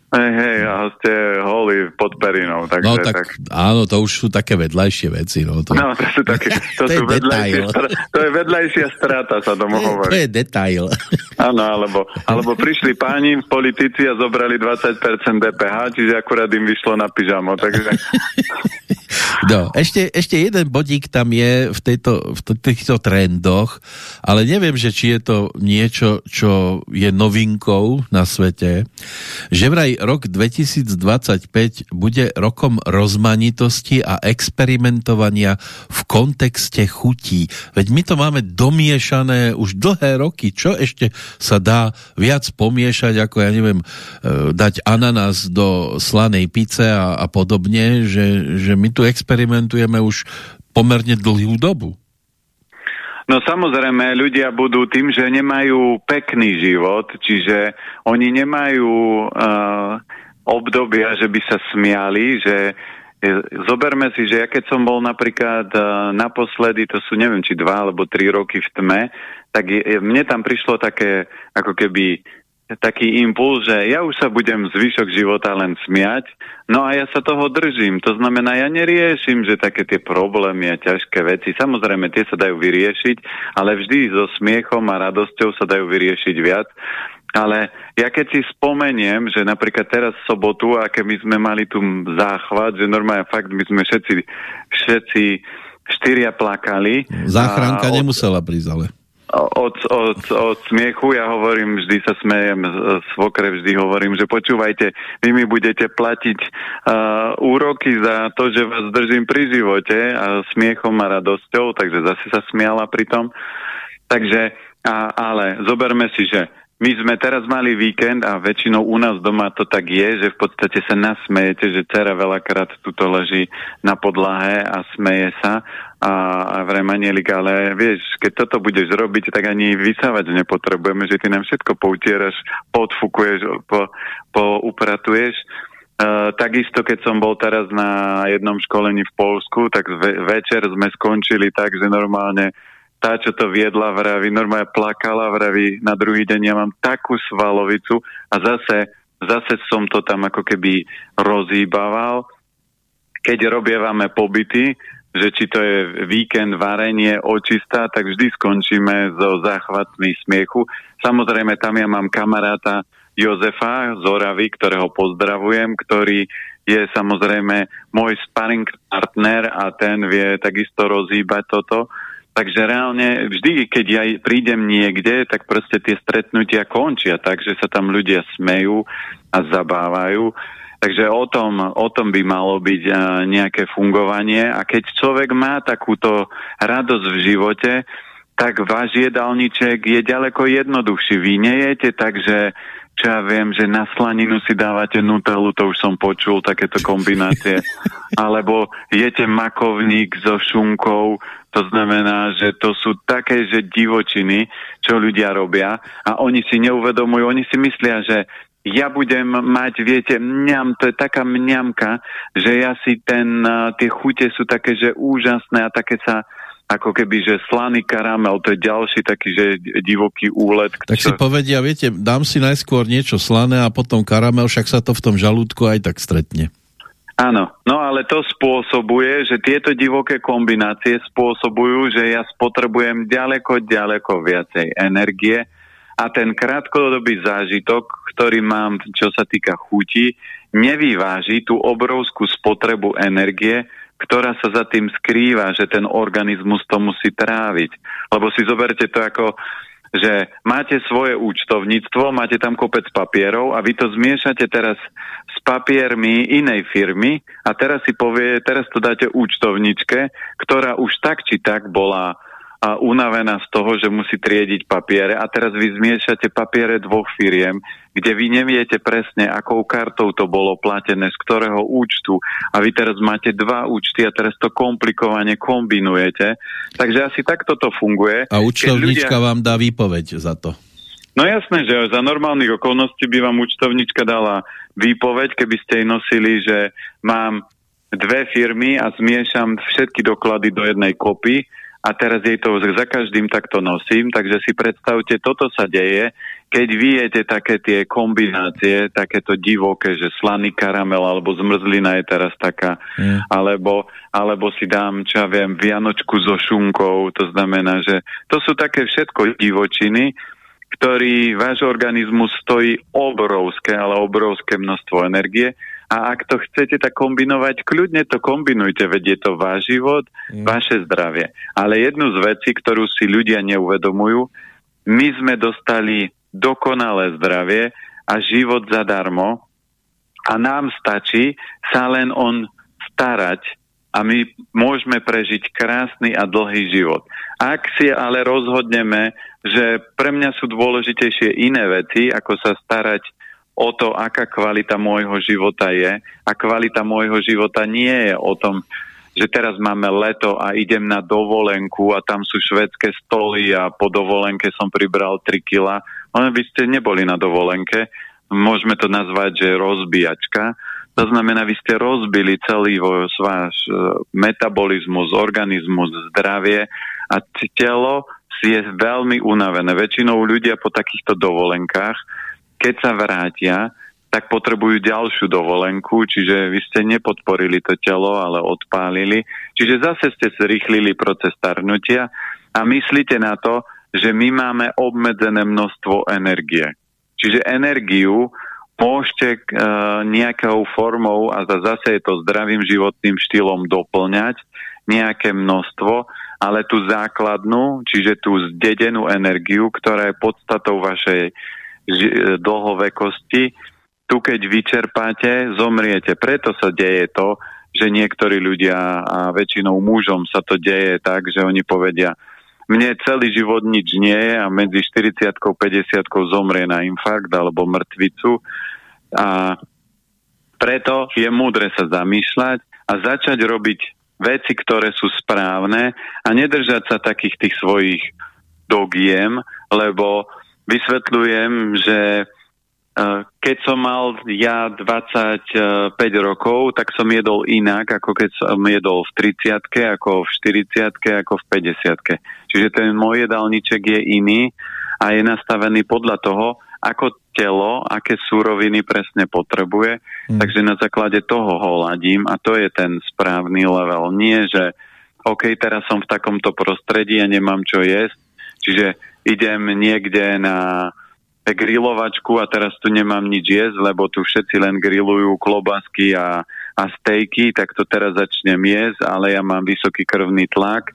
Hej, hej, a ste holi pod perinou. Takže, no tak, tak, áno, to už sú také vedľajšie veci. No, to, no, to sú také, [LAUGHS] to, to sú vedľajšie, to je vedľajšia strata, sa tomu hovorí. To je detail. [LAUGHS] Áno, alebo, alebo prišli páni, politici a zobrali 20% DPH, čiže akurát im vyšlo na pyžamo, takže... [LAUGHS] No, ešte, ešte jeden bodík tam je v, tejto, v týchto trendoch, ale neviem, že či je to niečo, čo je novinkou na svete, že vraj rok 2025 bude rokom rozmanitosti a experimentovania v kontexte chutí. Veď my to máme domiešané už dlhé roky. Čo ešte sa dá viac pomiešať, ako ja neviem, e, dať ananás do slanej pice a, a podobne, že, že my tu experimentujeme už pomerne dlhú dobu. No samozrejme, ľudia budú tým, že nemajú pekný život, čiže oni nemajú uh, obdobia, že by sa smiali, že Zoberme si, že ja keď som bol napríklad uh, naposledy, to sú neviem, či dva alebo tri roky v tme, tak je, mne tam prišlo také ako keby taký impuls, že ja už sa budem zvyšok života len smiať, no a ja sa toho držím. To znamená, ja neriešim, že také tie problémy a ťažké veci, samozrejme tie sa dajú vyriešiť, ale vždy so smiechom a radosťou sa dajú vyriešiť viac. Ale ja keď si spomeniem, že napríklad teraz v sobotu, a keby sme mali tu záchvat, že normálne fakt my sme všetci, všetci štyria plakali. Záchranka a, nemusela prísť, ale od, od, od smiechu, ja hovorím, vždy sa smejem, svokre vždy hovorím, že počúvajte, vy mi budete platiť uh, úroky za to, že vás držím pri živote a smiechom a radosťou, takže zase sa smiala pri tom. Takže, a, ale zoberme si, že my sme teraz mali víkend a väčšinou u nás doma to tak je, že v podstate sa nasmejete, že dcera veľakrát tuto leží na podlahe a smeje sa a, a vraj ale vieš, keď toto budeš robiť, tak ani vysávať nepotrebujeme, že ty nám všetko poutieraš, podfukuješ, po, poupratuješ. Uh, takisto, keď som bol teraz na jednom školení v Polsku, tak ve- večer sme skončili tak, že normálne tá, čo to viedla, vraví, normálne plakala, vraví, na druhý deň ja mám takú svalovicu a zase, zase som to tam ako keby rozhýbaval. Keď robievame pobyty, že či to je víkend, varenie, očista, tak vždy skončíme so záchvatmi smiechu. Samozrejme, tam ja mám kamaráta Jozefa z Oravy, ktorého pozdravujem, ktorý je samozrejme môj sparring partner a ten vie takisto rozhýbať toto Takže reálne vždy, keď ja prídem niekde, tak proste tie stretnutia končia tak, že sa tam ľudia smejú a zabávajú. Takže o tom, o tom by malo byť nejaké fungovanie. A keď človek má takúto radosť v živote, tak váš jedálniček je ďaleko jednoduchší. Vy nejete, takže čo ja viem, že na slaninu si dávate nutelu, to už som počul, takéto kombinácie. [LAUGHS] Alebo jete makovník so šunkou, to znamená, že to sú také, že divočiny, čo ľudia robia a oni si neuvedomujú, oni si myslia, že ja budem mať, viete, mňam, to je taká mňamka, že ja si ten, tie chute sú také, že úžasné a také sa ako keby, že slaný karamel, to je ďalší taký, že divoký úlet. Tak čo... si povedia, viete, dám si najskôr niečo slané a potom karamel, však sa to v tom žalúdku aj tak stretne. Áno, no ale to spôsobuje, že tieto divoké kombinácie spôsobujú, že ja spotrebujem ďaleko, ďaleko viacej energie a ten krátkodobý zážitok, ktorý mám, čo sa týka chuti, nevyváži tú obrovskú spotrebu energie, ktorá sa za tým skrýva, že ten organizmus to musí tráviť. Lebo si zoberte to ako, že máte svoje účtovníctvo, máte tam kopec papierov a vy to zmiešate teraz s papiermi inej firmy a teraz si povie, teraz to dáte účtovničke, ktorá už tak či tak bola a unavená z toho, že musí triediť papiere a teraz vy zmiešate papiere dvoch firiem, kde vy neviete presne, akou kartou to bolo platené, z ktorého účtu a vy teraz máte dva účty a teraz to komplikovane kombinujete. Takže asi takto to funguje. A účtovníčka ľudia... vám dá výpoveď za to. No jasné, že za normálnych okolností by vám účtovníčka dala výpoveď, keby ste jej nosili, že mám dve firmy a zmiešam všetky doklady do jednej kopy a teraz jej to za každým takto nosím, takže si predstavte, toto sa deje, keď viete také tie kombinácie, takéto divoké, že slaný karamel alebo zmrzlina je teraz taká, mm. alebo, alebo si dám, čo ja viem, vianočku so šunkou, to znamená, že to sú také všetko divočiny, ktorý váš organizmus stojí obrovské, ale obrovské množstvo energie a ak to chcete tak kombinovať, kľudne to kombinujte, veď je to váš život, mm. vaše zdravie. Ale jednu z vecí, ktorú si ľudia neuvedomujú, my sme dostali dokonalé zdravie a život zadarmo a nám stačí sa len on starať a my môžeme prežiť krásny a dlhý život. Ak si ale rozhodneme, že pre mňa sú dôležitejšie iné veci, ako sa starať o to, aká kvalita môjho života je. A kvalita môjho života nie je o tom, že teraz máme leto a idem na dovolenku a tam sú švedské stoly a po dovolenke som pribral 3 kila. Len by ste neboli na dovolenke. Môžeme to nazvať, že rozbíjačka. To znamená, vy ste rozbili celý váš e, metabolizmus, organizmus, zdravie a telo si je veľmi unavené. Väčšinou ľudia po takýchto dovolenkách keď sa vrátia, tak potrebujú ďalšiu dovolenku, čiže vy ste nepodporili to telo, ale odpálili. Čiže zase ste zrýchlili proces starnutia a myslíte na to, že my máme obmedzené množstvo energie. Čiže energiu môžete uh, nejakou formou, a zase je to zdravým životným štýlom doplňať, nejaké množstvo, ale tú základnú, čiže tú zdedenú energiu, ktorá je podstatou vašej dlhovekosti, tu keď vyčerpáte, zomriete. Preto sa deje to, že niektorí ľudia a väčšinou mužom sa to deje tak, že oni povedia, mne celý život nič nie je a medzi 40 50 zomrie na infarkt alebo mŕtvicu a preto je múdre sa zamýšľať a začať robiť veci, ktoré sú správne a nedržať sa takých tých svojich dogiem, lebo vysvetľujem, že e, keď som mal ja 25 rokov, tak som jedol inak, ako keď som jedol v 30 ako v 40 ako v 50 Čiže ten môj jedálniček je iný a je nastavený podľa toho, ako telo, aké súroviny presne potrebuje. Hmm. Takže na základe toho ho ladím a to je ten správny level. Nie, že OK, teraz som v takomto prostredí a nemám čo jesť. Čiže idem niekde na grilovačku a teraz tu nemám nič jesť, lebo tu všetci len grillujú klobasky a, a stejky, tak to teraz začnem jesť, ale ja mám vysoký krvný tlak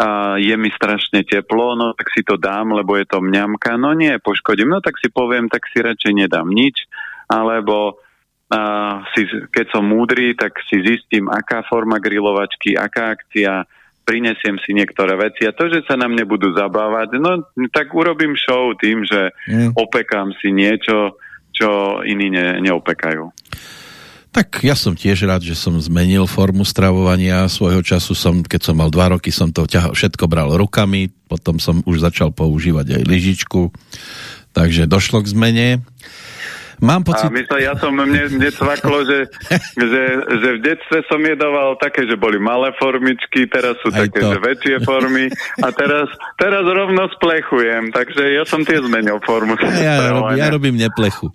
uh, je mi strašne teplo, no tak si to dám, lebo je to mňamka, no nie, poškodím, no tak si poviem, tak si radšej nedám nič, alebo uh, si, keď som múdry, tak si zistím, aká forma grilovačky, aká akcia, prinesiem si niektoré veci a to, že sa nám nebudú zabávať, no tak urobím show tým, že mm. opekám si niečo, čo iní ne, neopekajú. Tak ja som tiež rád, že som zmenil formu stravovania. Svojho času som, keď som mal dva roky, som to ťahal, všetko bral rukami, potom som už začal používať aj lyžičku, takže došlo k zmene. Mám pocit... A mysle, ja som, mne, mne cvaklo, že, [LAUGHS] že, že v detstve som jedoval také, že boli malé formičky, teraz sú Aj také, to. že väčšie formy a teraz, teraz rovno splechujem, takže ja som tie zmenil formu. Ja, [LAUGHS] ja, robím, ja robím neplechu.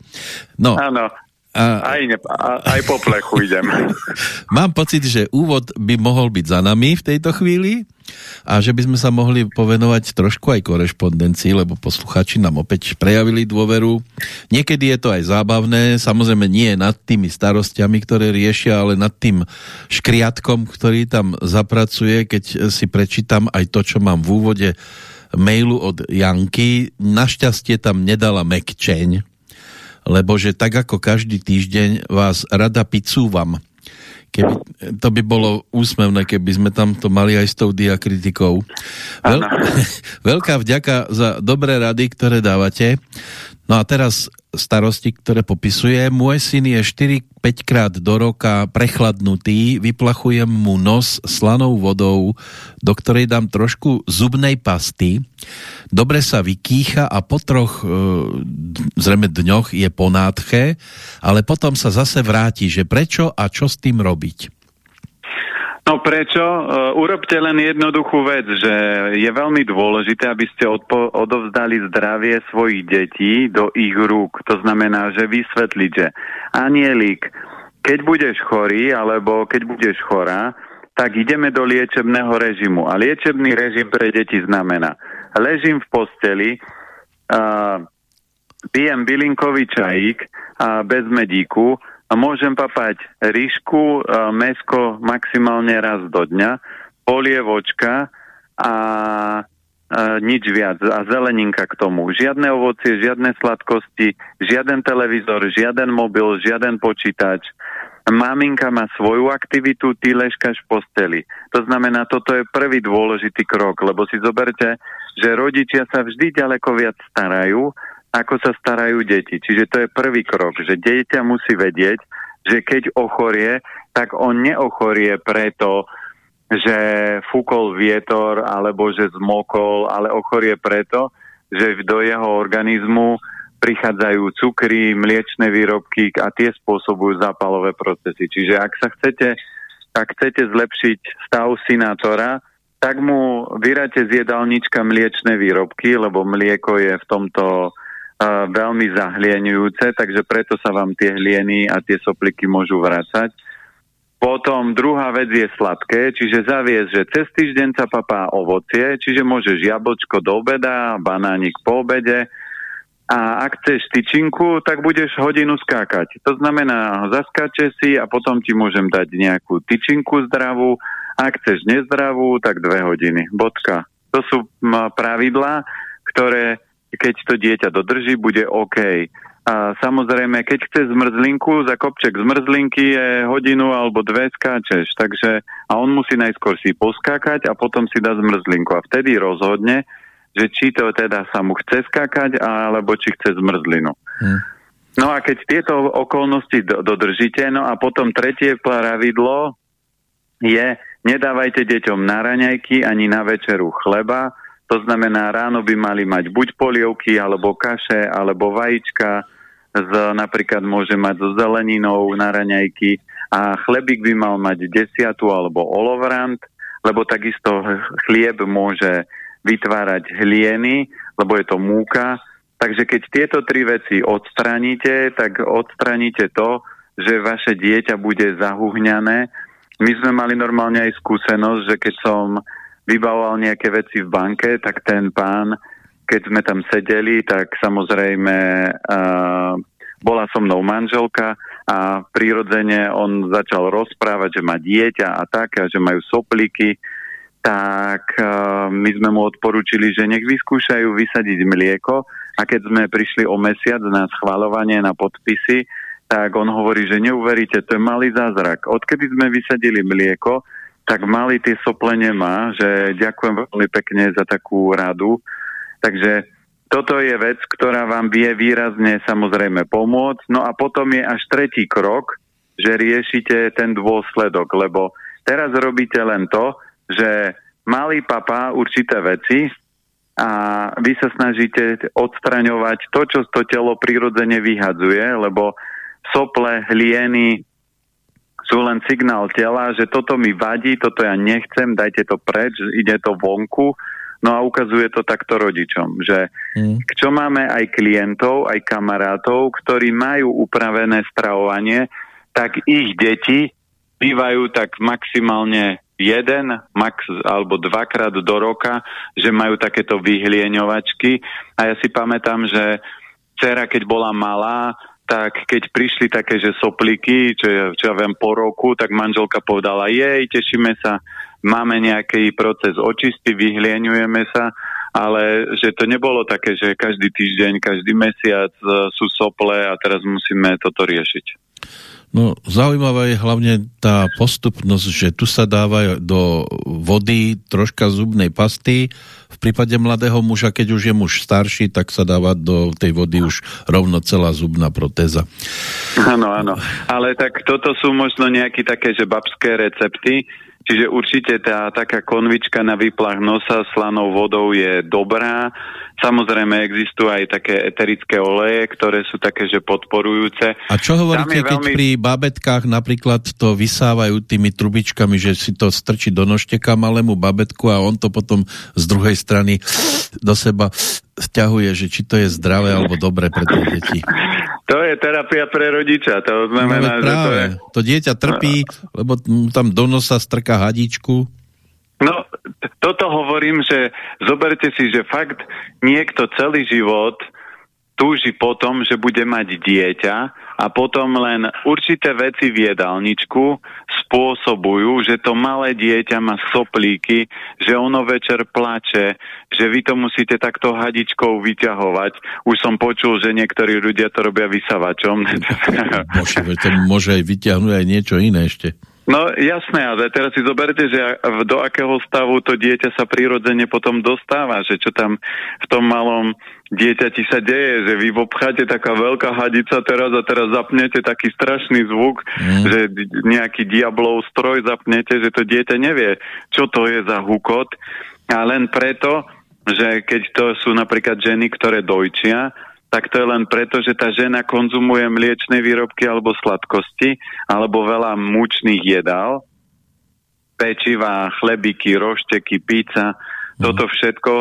No, Áno. A... Aj, ne, aj po plechu idem. [LAUGHS] Mám pocit, že úvod by mohol byť za nami v tejto chvíli a že by sme sa mohli povenovať trošku aj korešpondencii, lebo posluchači nám opäť prejavili dôveru. Niekedy je to aj zábavné, samozrejme nie nad tými starostiami, ktoré riešia, ale nad tým škriatkom, ktorý tam zapracuje, keď si prečítam aj to, čo mám v úvode mailu od Janky. Našťastie tam nedala mekčeň, lebo že tak ako každý týždeň vás rada picúvam. Keby, to by bolo úsmevné, keby sme tam to mali aj s tou diakritikou. Veľ, [LAUGHS] veľká vďaka za dobré rady, ktoré dávate. No a teraz starosti, ktoré popisuje. Môj syn je 4-5 krát do roka prechladnutý, vyplachujem mu nos slanou vodou, do ktorej dám trošku zubnej pasty. Dobre sa vykýcha a po troch e, zrejme dňoch je ponádche, ale potom sa zase vráti, že prečo a čo s tým robiť. No prečo? Uh, urobte len jednoduchú vec, že je veľmi dôležité, aby ste odpo- odovzdali zdravie svojich detí do ich rúk. To znamená, že vysvetlíte, anielik, keď budeš chorý alebo keď budeš chorá, tak ideme do liečebného režimu. A liečebný režim pre deti znamená, ležím v posteli, uh, pijem bylinkový čajík uh, bez medíku, môžem papať ríšku, mesko maximálne raz do dňa, polievočka a a nič viac. A zeleninka k tomu. Žiadne ovocie, žiadne sladkosti, žiaden televízor, žiaden mobil, žiaden počítač. Maminka má svoju aktivitu, ty ležkaš v posteli. To znamená, toto je prvý dôležitý krok, lebo si zoberte, že rodičia sa vždy ďaleko viac starajú ako sa starajú deti. Čiže to je prvý krok, že dieťa musí vedieť, že keď ochorie, tak on neochorie preto, že fúkol vietor alebo že zmokol, ale ochorie preto, že do jeho organizmu prichádzajú cukry, mliečne výrobky a tie spôsobujú zápalové procesy. Čiže ak sa chcete, ak chcete zlepšiť stav sinátora, tak mu vyrate z jedálnička mliečne výrobky, lebo mlieko je v tomto veľmi zahlieňujúce, takže preto sa vám tie hlieny a tie sopliky môžu vrácať. Potom druhá vec je sladké, čiže zaviesť, že cez týždeň sa papá ovocie, čiže môžeš jablčko do obeda, banánik po obede a ak chceš tyčinku, tak budeš hodinu skákať. To znamená, zaskáče si a potom ti môžem dať nejakú tyčinku zdravú, ak chceš nezdravú, tak dve hodiny. Bodka. To sú pravidlá, ktoré keď to dieťa dodrží, bude OK. A samozrejme, keď chce zmrzlinku, za kopček zmrzlinky je hodinu alebo dve skáčeš. Takže, a on musí najskôr si poskákať a potom si dá zmrzlinku. A vtedy rozhodne, že či to teda sa mu chce skákať, alebo či chce zmrzlinu. Hmm. No a keď tieto okolnosti dodržíte, no a potom tretie pravidlo je, nedávajte deťom na raňajky ani na večeru chleba, to znamená, ráno by mali mať buď polievky, alebo kaše, alebo vajíčka, z, napríklad môže mať so zeleninou na raňajky a chlebík by mal mať desiatu alebo olovrant, lebo takisto chlieb môže vytvárať hlieny, lebo je to múka. Takže keď tieto tri veci odstraníte, tak odstraníte to, že vaše dieťa bude zahuhňané. My sme mali normálne aj skúsenosť, že keď som vybavoval nejaké veci v banke, tak ten pán, keď sme tam sedeli, tak samozrejme uh, bola so mnou manželka a prirodzene on začal rozprávať, že má dieťa a tak, a že majú sopliky, tak uh, my sme mu odporúčili, že nech vyskúšajú vysadiť mlieko a keď sme prišli o mesiac na schvalovanie, na podpisy, tak on hovorí, že neuveríte, to je malý zázrak. Odkedy sme vysadili mlieko, tak malý tie sople nemá, že ďakujem veľmi pekne za takú radu. Takže toto je vec, ktorá vám vie výrazne samozrejme pomôcť. No a potom je až tretí krok, že riešite ten dôsledok, lebo teraz robíte len to, že malý papá určité veci a vy sa snažíte odstraňovať to, čo to telo prirodzene vyhadzuje, lebo sople, hlieny sú len signál tela, že toto mi vadí, toto ja nechcem, dajte to preč, ide to vonku. No a ukazuje to takto rodičom, že mm. čo máme aj klientov, aj kamarátov, ktorí majú upravené stravovanie, tak ich deti bývajú tak maximálne jeden, max alebo dvakrát do roka, že majú takéto vyhlieňovačky. A ja si pamätám, že dcera, keď bola malá, tak keď prišli také, že sopliky, čo, ja, čo ja viem po roku, tak manželka povedala, jej, tešíme sa, máme nejaký proces očisty, vyhlieňujeme sa, ale že to nebolo také, že každý týždeň, každý mesiac e, sú sople a teraz musíme toto riešiť. No, zaujímavá je hlavne tá postupnosť, že tu sa dáva do vody troška zubnej pasty. V prípade mladého muža, keď už je muž starší, tak sa dáva do tej vody už rovno celá zubná protéza. Áno, áno. Ale tak toto sú možno nejaké také, že babské recepty, Čiže určite tá taká konvička na výplach nosa slanou vodou je dobrá. Samozrejme existujú aj také eterické oleje, ktoré sú také, že podporujúce. A čo hovoríte, keď veľmi... pri babetkách napríklad to vysávajú tými trubičkami, že si to strčí do nožteka malému babetku a on to potom z druhej strany do seba vťahuje, že či to je zdravé alebo dobre pre tie deti. To je terapia pre rodiča, to znamená, no, práve, že to je... To dieťa trpí, lebo tam do nosa strká hadičku. No, toto hovorím, že zoberte si, že fakt niekto celý život túži potom, že bude mať dieťa a potom len určité veci v jedálničku spôsobujú, že to malé dieťa má soplíky, že ono večer plače, že vy to musíte takto hadičkou vyťahovať. Už som počul, že niektorí ľudia to robia vysavačom. [LAUGHS] Bože, to môže aj vyťahnuť aj niečo iné ešte. No jasné, ale teraz si zoberte, že do akého stavu to dieťa sa prirodzene potom dostáva, že čo tam v tom malom dieťati sa deje, že vy obcháte taká veľká hadica teraz a teraz zapnete taký strašný zvuk, mm. že nejaký diablov stroj zapnete, že to dieťa nevie, čo to je za hukot a len preto, že keď to sú napríklad ženy, ktoré dojčia, tak to je len preto, že tá žena konzumuje mliečne výrobky alebo sladkosti, alebo veľa mučných jedál, pečiva, chlebiky, rošteky, pizza, mm. toto všetko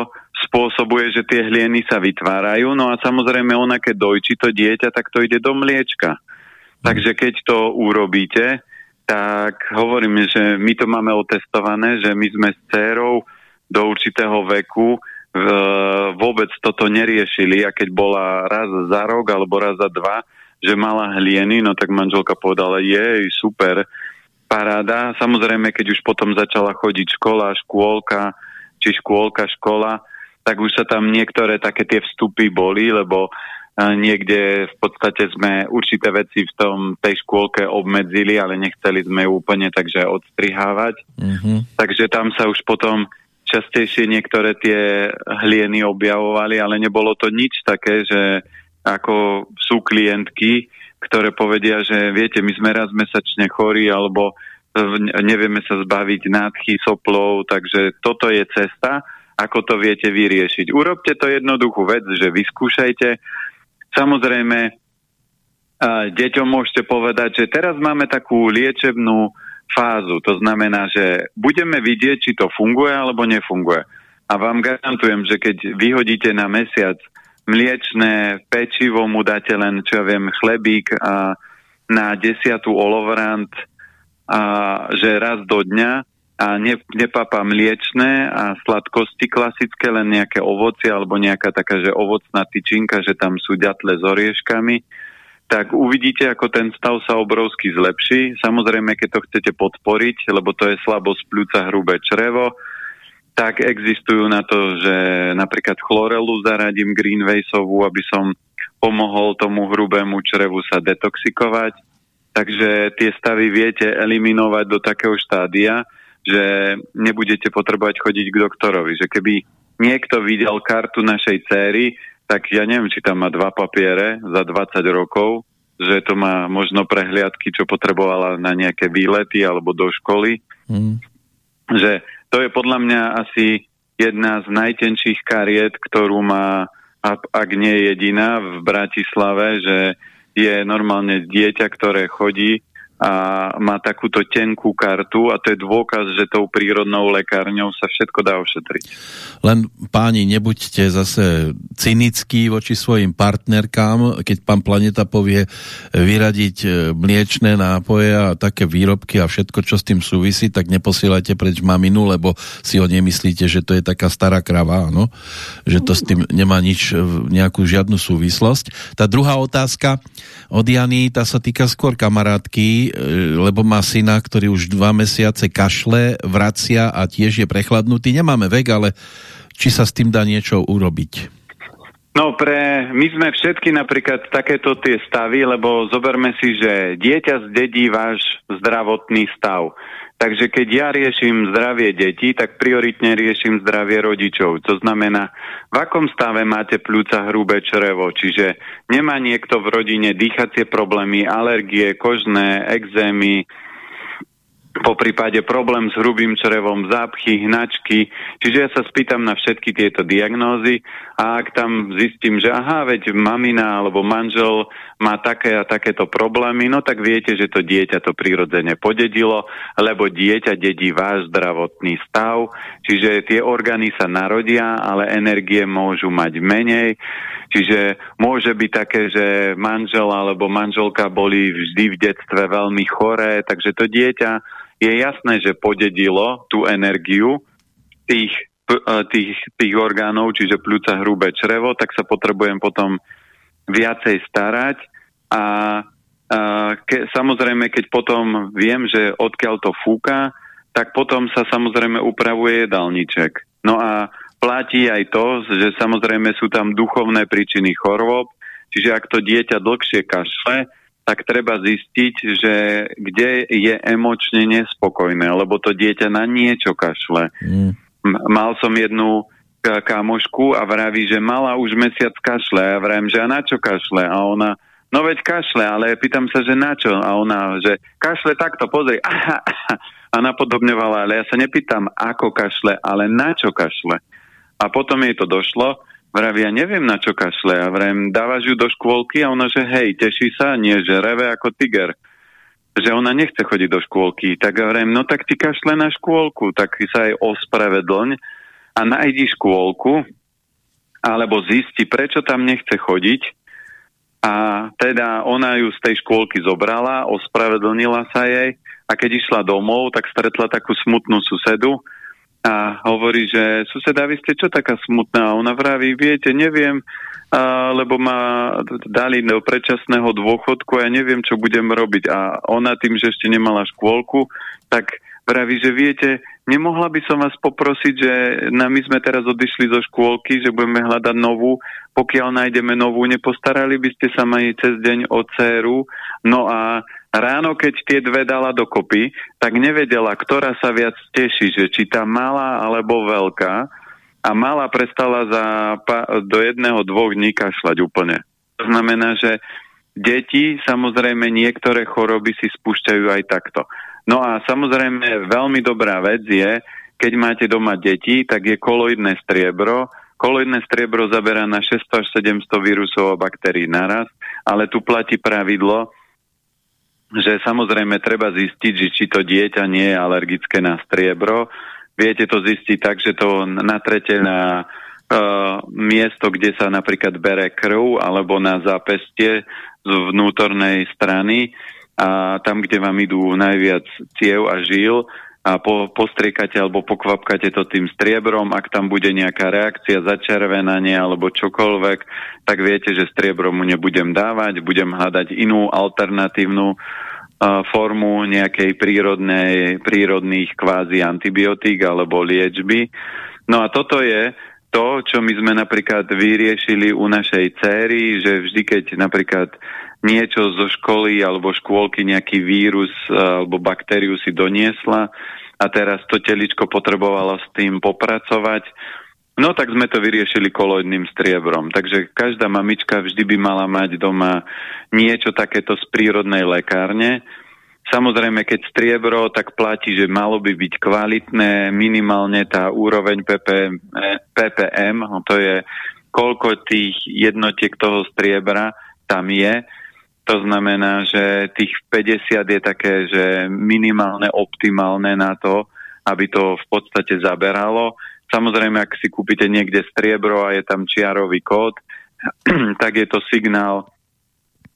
spôsobuje, že tie hlieny sa vytvárajú. No a samozrejme ona, keď dojčí to dieťa, tak to ide do mliečka. Mm. Takže keď to urobíte, tak hovorím, že my to máme otestované, že my sme s dcerou do určitého veku vôbec toto neriešili a keď bola raz za rok alebo raz za dva, že mala hlieny, no tak manželka povedala, jej, super, paráda. Samozrejme, keď už potom začala chodiť škola, škôlka, či škôlka, škola, tak už sa tam niektoré také tie vstupy boli, lebo niekde v podstate sme určité veci v tom tej škôlke obmedzili, ale nechceli sme ju úplne takže odstrihávať. Mm-hmm. Takže tam sa už potom častejšie niektoré tie hlieny objavovali, ale nebolo to nič také, že ako sú klientky, ktoré povedia, že viete, my sme raz mesačne chorí, alebo nevieme sa zbaviť nádchy soplov, takže toto je cesta, ako to viete vyriešiť. Urobte to jednoduchú vec, že vyskúšajte. Samozrejme, deťom môžete povedať, že teraz máme takú liečebnú fázu. To znamená, že budeme vidieť, či to funguje alebo nefunguje. A vám garantujem, že keď vyhodíte na mesiac mliečné pečivo, mu dáte len, čo ja viem, chlebík a na desiatu olovrant a že raz do dňa a ne, nepapá mliečné a sladkosti klasické, len nejaké ovoci alebo nejaká taká, že ovocná tyčinka, že tam sú ďatle s orieškami tak uvidíte, ako ten stav sa obrovsky zlepší. Samozrejme, keď to chcete podporiť, lebo to je slabosť pľúca hrubé črevo, tak existujú na to, že napríklad chlorelu zaradím greenwaysovú, aby som pomohol tomu hrubému črevu sa detoxikovať. Takže tie stavy viete eliminovať do takého štádia, že nebudete potrebovať chodiť k doktorovi. Že keby niekto videl kartu našej céry, tak ja neviem, či tam má dva papiere za 20 rokov, že to má možno prehliadky, čo potrebovala na nejaké výlety alebo do školy. Mm. Že to je podľa mňa asi jedna z najtenších kariet, ktorú má, ak nie jediná, v Bratislave, že je normálne dieťa, ktoré chodí a má takúto tenkú kartu a to je dôkaz, že tou prírodnou lekárňou sa všetko dá ošetriť. Len páni, nebuďte zase cynickí voči svojim partnerkám, keď pán Planeta povie vyradiť e, mliečné nápoje a také výrobky a všetko, čo s tým súvisí, tak neposielajte preč maminu, lebo si ho nemyslíte, že to je taká stará krava, no? že to s tým nemá nič, e, nejakú žiadnu súvislosť. Tá druhá otázka od Jany, tá sa týka skôr kamarátky, E, lebo má syna, ktorý už dva mesiace kašle, vracia a tiež je prechladnutý. Nemáme vek, ale či sa s tým dá niečo urobiť? No pre, my sme všetky napríklad takéto tie stavy, lebo zoberme si, že dieťa zdedí váš zdravotný stav. Takže keď ja riešim zdravie detí, tak prioritne riešim zdravie rodičov. To znamená, v akom stave máte pľúca hrubé črevo, čiže nemá niekto v rodine dýchacie problémy, alergie, kožné, exémy, po prípade problém s hrubým črevom, zápchy, hnačky. Čiže ja sa spýtam na všetky tieto diagnózy a ak tam zistím, že aha, veď mamina alebo manžel má také a takéto problémy, no tak viete, že to dieťa to prirodzene podedilo, lebo dieťa dedí váš zdravotný stav, čiže tie orgány sa narodia, ale energie môžu mať menej. Čiže môže byť také, že manžel alebo manželka boli vždy v detstve veľmi choré, takže to dieťa je jasné, že podedilo tú energiu tých, tých, tých orgánov, čiže pľúca hrubé črevo, tak sa potrebujem potom viacej starať a, a ke, samozrejme, keď potom viem, že odkiaľ to fúka, tak potom sa samozrejme upravuje jedálniček. No a platí aj to, že samozrejme sú tam duchovné príčiny chorôb, čiže ak to dieťa dlhšie kašle, tak treba zistiť, že kde je emočne nespokojné, lebo to dieťa na niečo kašle. Mm. Mal som jednu kamošku a vraví, že mala už mesiac kašle. A vravím, že a na čo kašle? A ona, no veď kašle, ale pýtam sa, že na čo? A ona, že kašle takto, pozri. [LAUGHS] A napodobňovala, ale ja sa nepýtam, ako kašle, ale na čo kašle. A potom jej to došlo, Vraví, ja neviem na čo kašle. A vrem, dávaš ju do škôlky a ona, že hej, teší sa, nie, že reve ako tiger. Že ona nechce chodiť do škôlky. Tak vrem, no tak ty kašle na škôlku, tak sa aj ospravedlň a nájdi škôlku, alebo zisti, prečo tam nechce chodiť. A teda ona ju z tej škôlky zobrala, ospravedlnila sa jej a keď išla domov, tak stretla takú smutnú susedu, a hovorí, že suseda, vy ste čo taká smutná? Ona vraví, viete, neviem, a, lebo ma dali do predčasného dôchodku a ja neviem, čo budem robiť. A ona tým, že ešte nemala škôlku, tak vraví, že viete, nemohla by som vás poprosiť, že na, my sme teraz odišli zo škôlky, že budeme hľadať novú. Pokiaľ nájdeme novú, nepostarali by ste sa ma cez deň o dceru. No a ráno, keď tie dve dala dokopy, tak nevedela, ktorá sa viac teší, že či tá malá alebo veľká. A malá prestala za, do jedného, dvoch dní kašľať úplne. To znamená, že deti, samozrejme, niektoré choroby si spúšťajú aj takto. No a samozrejme, veľmi dobrá vec je, keď máte doma deti, tak je koloidné striebro. Koloidné striebro zaberá na 600 až 700 vírusov a baktérií naraz, ale tu platí pravidlo, že samozrejme treba zistiť, že či to dieťa nie je alergické na striebro. Viete to zistiť tak, že to natrete na uh, miesto, kde sa napríklad bere krv alebo na zápestie z vnútornej strany a tam, kde vám idú najviac ciev a žil a po, postriekate alebo pokvapkate to tým striebrom, ak tam bude nejaká reakcia, začervenanie alebo čokoľvek, tak viete, že striebro mu nebudem dávať, budem hľadať inú alternatívnu formu nejakej prírodnej, prírodných kvázi antibiotík alebo liečby. No a toto je to, čo my sme napríklad vyriešili u našej céry, že vždy, keď napríklad niečo zo školy alebo škôlky, nejaký vírus alebo baktériu si doniesla a teraz to teličko potrebovalo s tým popracovať, No tak sme to vyriešili koloidným striebrom. Takže každá mamička vždy by mala mať doma niečo takéto z prírodnej lekárne. Samozrejme, keď striebro, tak platí, že malo by byť kvalitné, minimálne tá úroveň PPM, PPM no to je koľko tých jednotiek toho striebra tam je. To znamená, že tých 50 je také, že minimálne optimálne na to, aby to v podstate zaberalo. Samozrejme, ak si kúpite niekde striebro a je tam čiarový kód, [CLEARS THROAT] tak je to signál,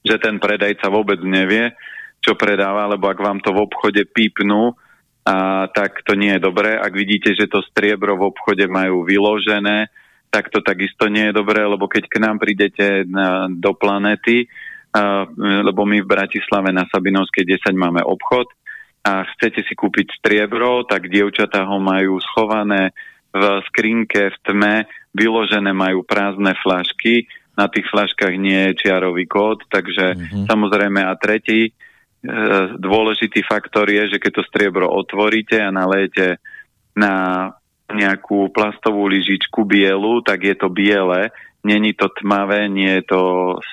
že ten predajca vôbec nevie, čo predáva, lebo ak vám to v obchode pípnú, a, tak to nie je dobré. Ak vidíte, že to striebro v obchode majú vyložené, tak to takisto nie je dobré, lebo keď k nám prídete na, do planety, lebo my v Bratislave na Sabinovskej 10 máme obchod a chcete si kúpiť striebro, tak dievčatá ho majú schované v skrinke v tme vyložené majú prázdne flašky, na tých flaškách nie je čiarový kód, takže mm-hmm. samozrejme a tretí e, dôležitý faktor je, že keď to striebro otvoríte a nalejete na nejakú plastovú lyžičku bielu, tak je to biele, není to tmavé, nie je to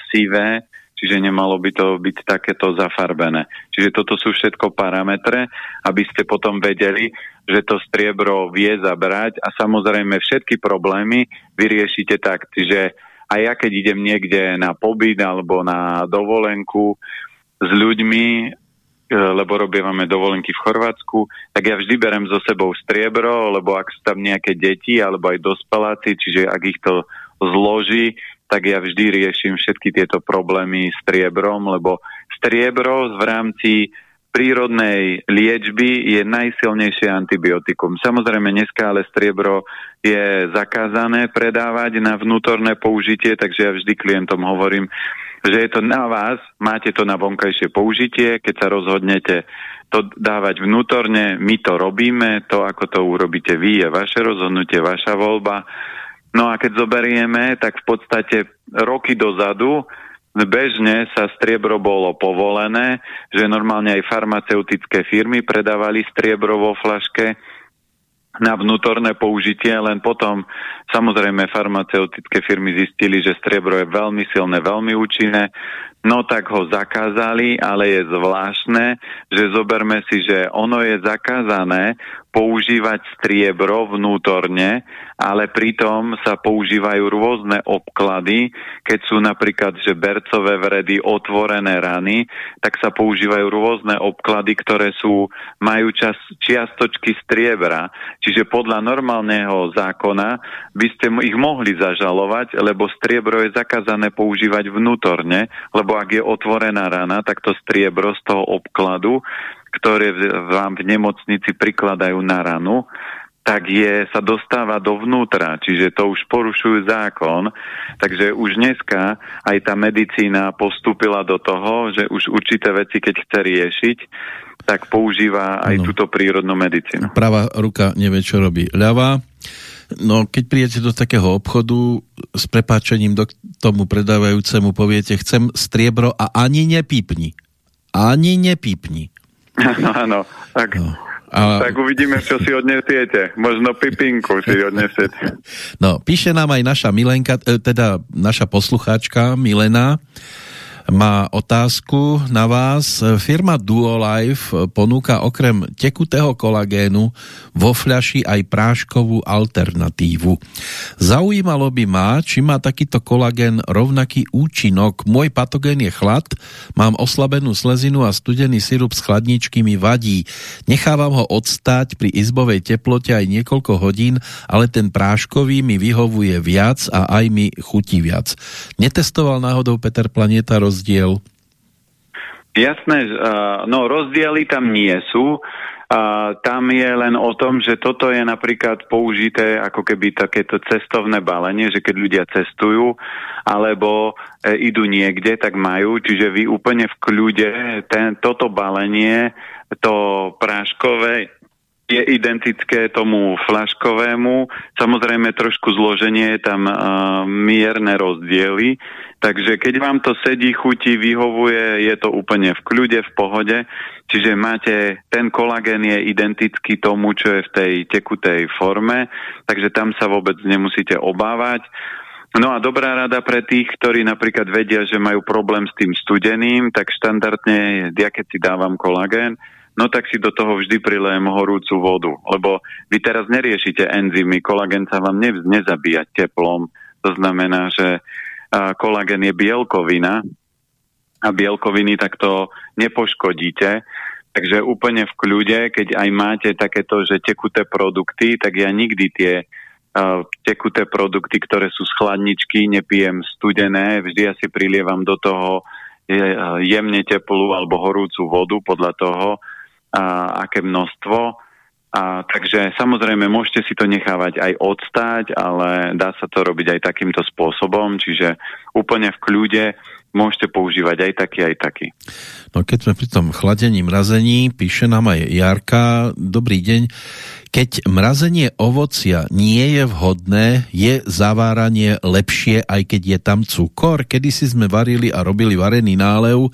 sivé, čiže nemalo by to byť takéto zafarbené. Čiže toto sú všetko parametre, aby ste potom vedeli, že to striebro vie zabrať a samozrejme všetky problémy vyriešite tak, že aj ja keď idem niekde na pobyt alebo na dovolenku s ľuďmi, e, lebo robievame dovolenky v Chorvátsku, tak ja vždy berem so sebou striebro, lebo ak sú tam nejaké deti alebo aj dospeláci, čiže ak ich to zloží, tak ja vždy riešim všetky tieto problémy striebrom, lebo striebro v rámci prírodnej liečby je najsilnejšie antibiotikum. Samozrejme, dneska ale striebro je zakázané predávať na vnútorné použitie, takže ja vždy klientom hovorím, že je to na vás, máte to na vonkajšie použitie, keď sa rozhodnete to dávať vnútorne, my to robíme, to ako to urobíte vy, je vaše rozhodnutie, vaša voľba No a keď zoberieme, tak v podstate roky dozadu bežne sa striebro bolo povolené, že normálne aj farmaceutické firmy predávali striebro vo flaške na vnútorné použitie, len potom samozrejme farmaceutické firmy zistili, že striebro je veľmi silné, veľmi účinné, no tak ho zakázali, ale je zvláštne, že zoberme si, že ono je zakázané používať striebro vnútorne, ale pritom sa používajú rôzne obklady, keď sú napríklad, že bercové vredy, otvorené rany, tak sa používajú rôzne obklady, ktoré sú, majú čas, čiastočky striebra. Čiže podľa normálneho zákona by ste ich mohli zažalovať, lebo striebro je zakázané používať vnútorne, lebo ak je otvorená rana, tak to striebro z toho obkladu ktoré vám v nemocnici prikladajú na ranu, tak je, sa dostáva dovnútra, čiže to už porušujú zákon. Takže už dneska aj tá medicína postúpila do toho, že už určité veci, keď chce riešiť, tak používa aj no. túto prírodnú medicínu. Pravá ruka nevie, čo robí ľavá. No, keď prídete do takého obchodu, s prepáčením do tomu predávajúcemu poviete, chcem striebro a ani nepípni. Ani nepípni. Áno, áno. Tak, no. A... tak uvidíme, čo si odnesiete. Možno pipinku si odnesiete. No, píše nám aj naša Milenka, e, teda naša poslucháčka Milena, má otázku na vás. Firma Duolife ponúka okrem tekutého kolagénu vo fľaši aj práškovú alternatívu. Zaujímalo by ma, či má takýto kolagén rovnaký účinok. Môj patogén je chlad, mám oslabenú slezinu a studený sirup z chladničky mi vadí. Nechávam ho odstať pri izbovej teplote aj niekoľko hodín, ale ten práškový mi vyhovuje viac a aj mi chutí viac. Netestoval náhodou Peter Planeta roz rozdiel? Jasné, no rozdiely tam nie sú. A tam je len o tom, že toto je napríklad použité ako keby takéto cestovné balenie, že keď ľudia cestujú alebo e, idú niekde, tak majú, čiže vy úplne v kľude ten, toto balenie, to práškové je identické tomu flaškovému. Samozrejme trošku zloženie je tam uh, mierne rozdiely, takže keď vám to sedí, chutí, vyhovuje, je to úplne v kľude, v pohode. Čiže máte, ten kolagén je identický tomu, čo je v tej tekutej forme, takže tam sa vôbec nemusíte obávať. No a dobrá rada pre tých, ktorí napríklad vedia, že majú problém s tým studeným, tak štandardne, ja keď si dávam kolagén, no tak si do toho vždy prilejem horúcu vodu. Lebo vy teraz neriešite enzymy, kolagén sa vám ne, nezabíja teplom. To znamená, že a, kolagén je bielkovina a bielkoviny takto nepoškodíte. Takže úplne v kľude, keď aj máte takéto, že tekuté produkty, tak ja nikdy tie tekuté produkty, ktoré sú z chladničky, nepijem studené, vždy ja si prilievam do toho jemne teplú alebo horúcu vodu podľa toho, aké množstvo. A, takže samozrejme môžete si to nechávať aj odstať, ale dá sa to robiť aj takýmto spôsobom, čiže úplne v kľude môžete používať aj taký, aj taký. No keď sme pri tom chladení, mrazení, píše nám aj Jarka, dobrý deň. Keď mrazenie ovocia nie je vhodné, je zaváranie lepšie, aj keď je tam cukor? Kedy si sme varili a robili varený nálev,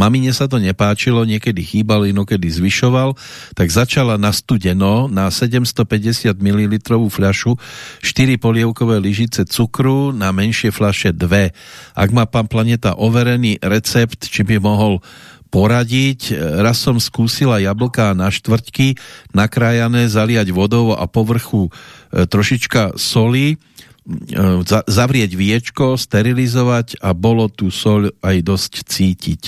mamine sa to nepáčilo, niekedy chýbal, inokedy zvyšoval, tak začala na studeno na 750 ml fľašu 4 polievkové lyžice cukru, na menšie fľaše 2. Ak má pán Planeta overený recept, či by mohol poradiť. Raz som skúsila jablká na štvrťky, nakrájané, zaliať vodou a povrchu e, trošička soli, e, zavrieť viečko, sterilizovať a bolo tu sol aj dosť cítiť.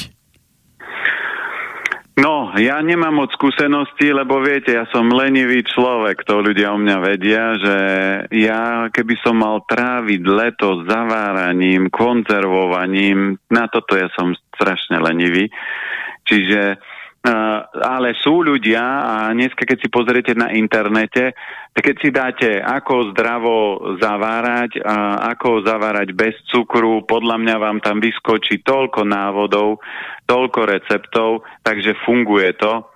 Ja nemám moc skúsenosti, lebo viete, ja som lenivý človek, to ľudia o mňa vedia, že ja keby som mal tráviť leto zaváraním, konzervovaním, na toto ja som strašne lenivý. Čiže Uh, ale sú ľudia a dneska keď si pozriete na internete, tak keď si dáte ako zdravo zavárať a ako zavárať bez cukru, podľa mňa vám tam vyskočí toľko návodov, toľko receptov, takže funguje to,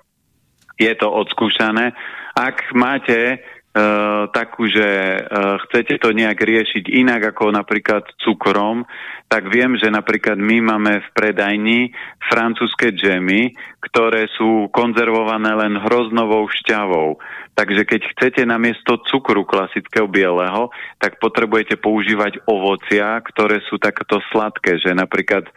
je to odskúšané. Ak máte Uh, takú, že uh, chcete to nejak riešiť inak ako napríklad cukrom, tak viem, že napríklad my máme v predajni francúzske džemy, ktoré sú konzervované len hroznovou šťavou. Takže keď chcete namiesto cukru klasického bieleho, tak potrebujete používať ovocia, ktoré sú takto sladké, že napríklad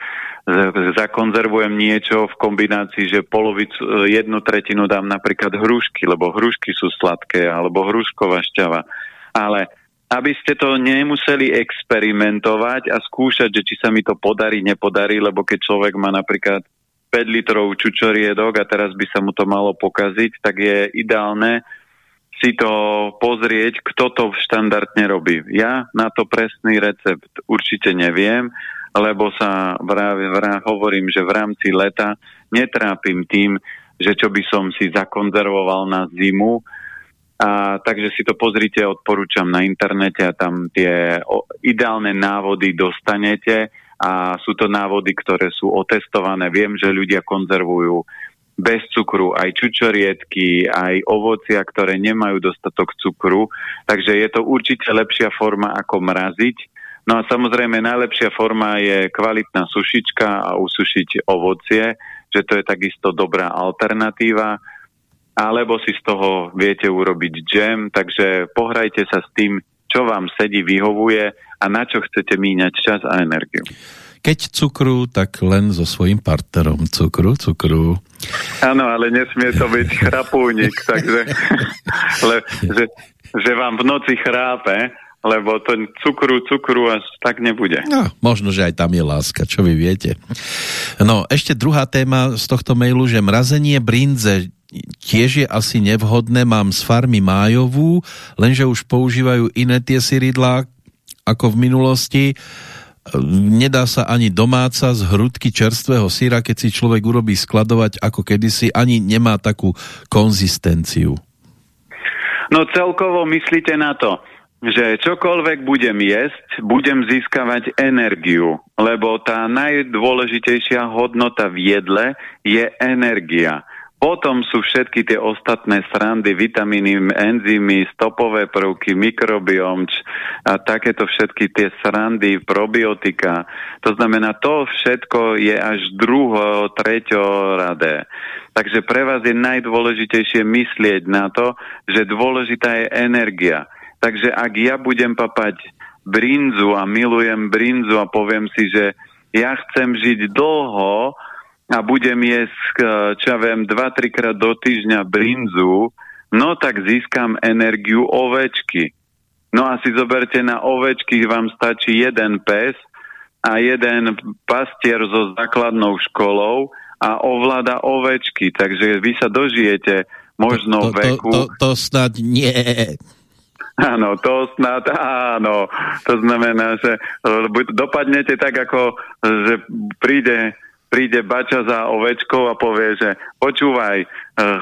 zakonzervujem niečo v kombinácii, že polovicu, jednu tretinu dám napríklad hrušky, lebo hrušky sú sladké, alebo hrušková šťava. Ale aby ste to nemuseli experimentovať a skúšať, že či sa mi to podarí, nepodarí, lebo keď človek má napríklad 5 litrov čučoriedok a teraz by sa mu to malo pokaziť, tak je ideálne si to pozrieť, kto to štandardne robí. Ja na to presný recept určite neviem, lebo sa vrá, vrá, hovorím, že v rámci leta netrápim tým, že čo by som si zakonzervoval na zimu. A, takže si to pozrite, odporúčam na internete a tam tie ideálne návody dostanete a sú to návody, ktoré sú otestované. Viem, že ľudia konzervujú bez cukru aj čučoriedky, aj ovocia, ktoré nemajú dostatok cukru. Takže je to určite lepšia forma ako mraziť No a samozrejme najlepšia forma je kvalitná sušička a usušiť ovocie, že to je takisto dobrá alternatíva. Alebo si z toho viete urobiť džem, takže pohrajte sa s tým, čo vám sedí, vyhovuje a na čo chcete míňať čas a energiu. Keď cukru, tak len so svojím partnerom. Cukru, cukru. Áno, ale nesmie to byť chrapúnik, [LAUGHS] takže le, že, že vám v noci chrápe, lebo to cukru, cukru až tak nebude. No, možno, že aj tam je láska, čo vy viete. No, ešte druhá téma z tohto mailu, že mrazenie brinze tiež je asi nevhodné, mám z farmy májovú, lenže už používajú iné tie syridlá ako v minulosti. nedá sa ani domáca z hrudky čerstvého syra, keď si človek urobí skladovať ako kedysi, ani nemá takú konzistenciu. No celkovo myslíte na to, že čokoľvek budem jesť, budem získavať energiu, lebo tá najdôležitejšia hodnota v jedle je energia. Potom sú všetky tie ostatné srandy, vitamíny, enzymy, stopové prvky, mikrobiom a takéto všetky tie srandy, probiotika. To znamená, to všetko je až druho, treťo radé. Takže pre vás je najdôležitejšie myslieť na to, že dôležitá je energia. Takže ak ja budem papať brinzu a milujem brinzu a poviem si, že ja chcem žiť dlho, a budem jesť, čo ja viem, 2-3 krát do týždňa brinzu, no tak získam energiu ovečky. No a si zoberte, na ovečky vám stačí jeden pes a jeden pastier so základnou školou a ovláda ovečky. Takže vy sa dožijete možno to, to, veku... To, to, to snad nie. Áno, to snad áno. To znamená, že dopadnete tak, ako že príde príde bača za ovečkou a povie, že počúvaj, uh,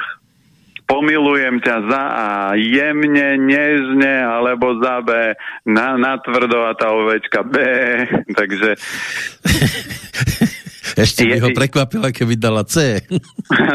pomilujem ťa za A jemne, nežne, alebo za B na, natvrdo a tá ovečka B. [LAUGHS] Takže... [LAUGHS] Ešte by ho prekvapila, keby dala C. [LAUGHS]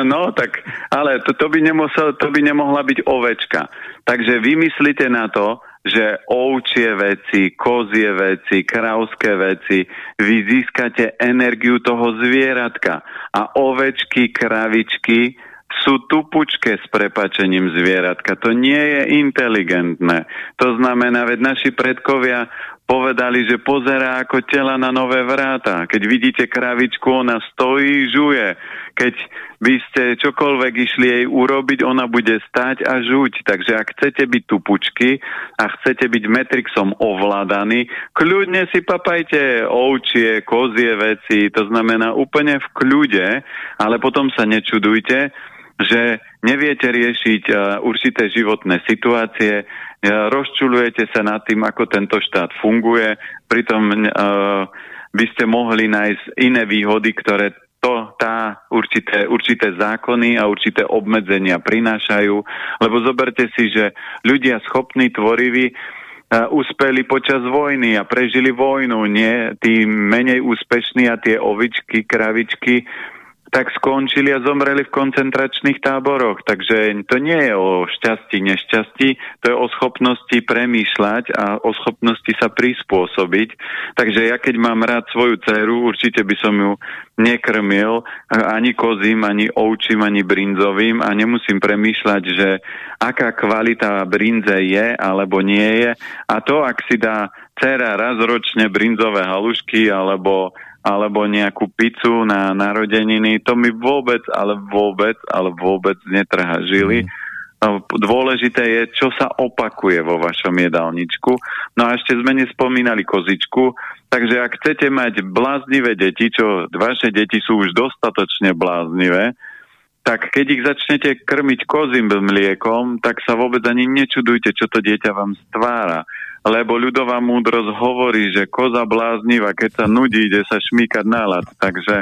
No, tak, ale to, to, by nemusel, to by nemohla byť ovečka. Takže vymyslite na to, že ovčie veci, kozie veci, kravské veci, vy získate energiu toho zvieratka. A ovečky, kravičky sú tupučké s prepačením zvieratka. To nie je inteligentné. To znamená, veď naši predkovia povedali, že pozerá ako tela na nové vráta. Keď vidíte kravičku, ona stojí, žuje. Keď by ste čokoľvek išli jej urobiť, ona bude stať a žuť. Takže ak chcete byť tupučky a chcete byť Metrixom ovládaní, kľudne si papajte ovčie, kozie veci, to znamená úplne v kľude, ale potom sa nečudujte, že neviete riešiť uh, určité životné situácie, rozčulujete sa nad tým, ako tento štát funguje, pritom uh, by ste mohli nájsť iné výhody, ktoré to, tá určité, určité zákony a určité obmedzenia prinášajú. Lebo zoberte si, že ľudia schopní, tvoriví, uh, uspeli počas vojny a prežili vojnu, nie? Tí menej úspešní a tie ovičky, kravičky tak skončili a zomreli v koncentračných táboroch. Takže to nie je o šťastí, nešťastí, to je o schopnosti premýšľať a o schopnosti sa prispôsobiť. Takže ja keď mám rád svoju dceru, určite by som ju nekrmil ani kozím, ani ovčím, ani brinzovým a nemusím premýšľať, že aká kvalita brinze je alebo nie je. A to, ak si dá dcera raz ročne brinzové halušky alebo alebo nejakú pizzu na narodeniny, to mi vôbec, ale vôbec, ale vôbec netrhá žily. Mm. Dôležité je, čo sa opakuje vo vašom jedálničku. No a ešte sme nespomínali kozičku, takže ak chcete mať bláznivé deti, čo vaše deti sú už dostatočne bláznivé, tak keď ich začnete krmiť kozím mliekom, tak sa vôbec ani nečudujte, čo to dieťa vám stvára lebo ľudová múdrosť hovorí, že koza blázniva, keď sa nudí, ide sa šmíkať nálad. Takže,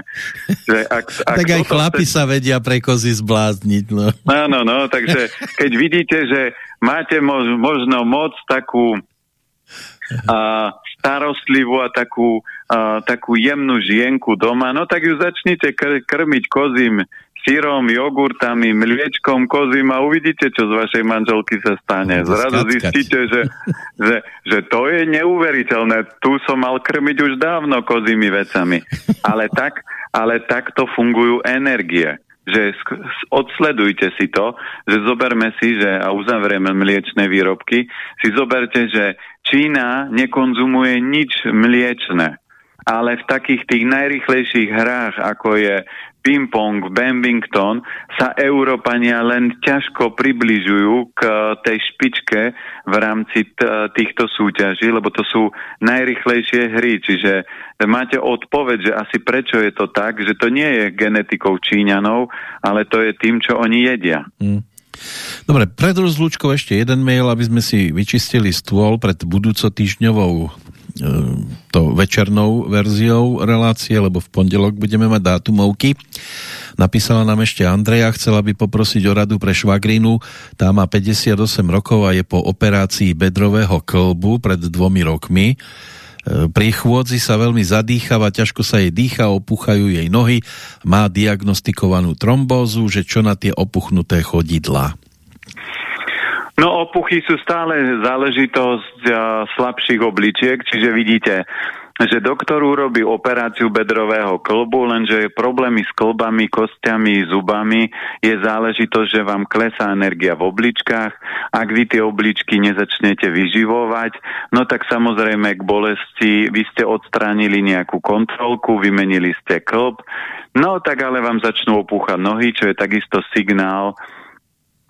že ak, [LAUGHS] ak tak aj chlapi ste... sa vedia pre kozy zblázniť. No. Áno, no, takže [LAUGHS] keď vidíte, že máte mož, možno moc takú a, starostlivú a takú, a, takú jemnú žienku doma, no tak ju začnite kr- krmiť kozím sírom, jogurtami, mliečkom, kozím a uvidíte, čo z vašej manželky sa stane. Zrazu zistíte, že, [LAUGHS] že, že to je neuveriteľné. Tu som mal krmiť už dávno kozými vecami. Ale tak, ale takto fungujú energie že odsledujte si to, že zoberme si, že a uzavrieme mliečne výrobky, si zoberte, že Čína nekonzumuje nič mliečne ale v takých tých najrychlejších hrách, ako je ping-pong, badminton, sa Európania len ťažko približujú k tej špičke v rámci týchto súťaží, lebo to sú najrychlejšie hry. Čiže máte odpoveď, že asi prečo je to tak, že to nie je genetikou Číňanov, ale to je tým, čo oni jedia. Mm. Dobre, pred rozlúčkou ešte jeden mail, aby sme si vyčistili stôl pred budúco týždňovou večernou verziou relácie, lebo v pondelok budeme mať dátumovky. Napísala nám ešte Andreja, chcela by poprosiť o radu pre švagrinu. Tá má 58 rokov a je po operácii bedrového klbu pred dvomi rokmi. E, pri chôdzi sa veľmi zadýchava, ťažko sa jej dýcha, opúchajú jej nohy, má diagnostikovanú trombózu, že čo na tie opuchnuté chodidlá. No opuchy sú stále záležitosť uh, slabších obličiek, čiže vidíte, že doktor urobí operáciu bedrového klbu, lenže problémy s klbami, kostiami, zubami je záležitosť, že vám klesá energia v obličkách. Ak vy tie obličky nezačnete vyživovať, no tak samozrejme k bolesti vy ste odstránili nejakú kontrolku, vymenili ste klb, no tak ale vám začnú opúchať nohy, čo je takisto signál,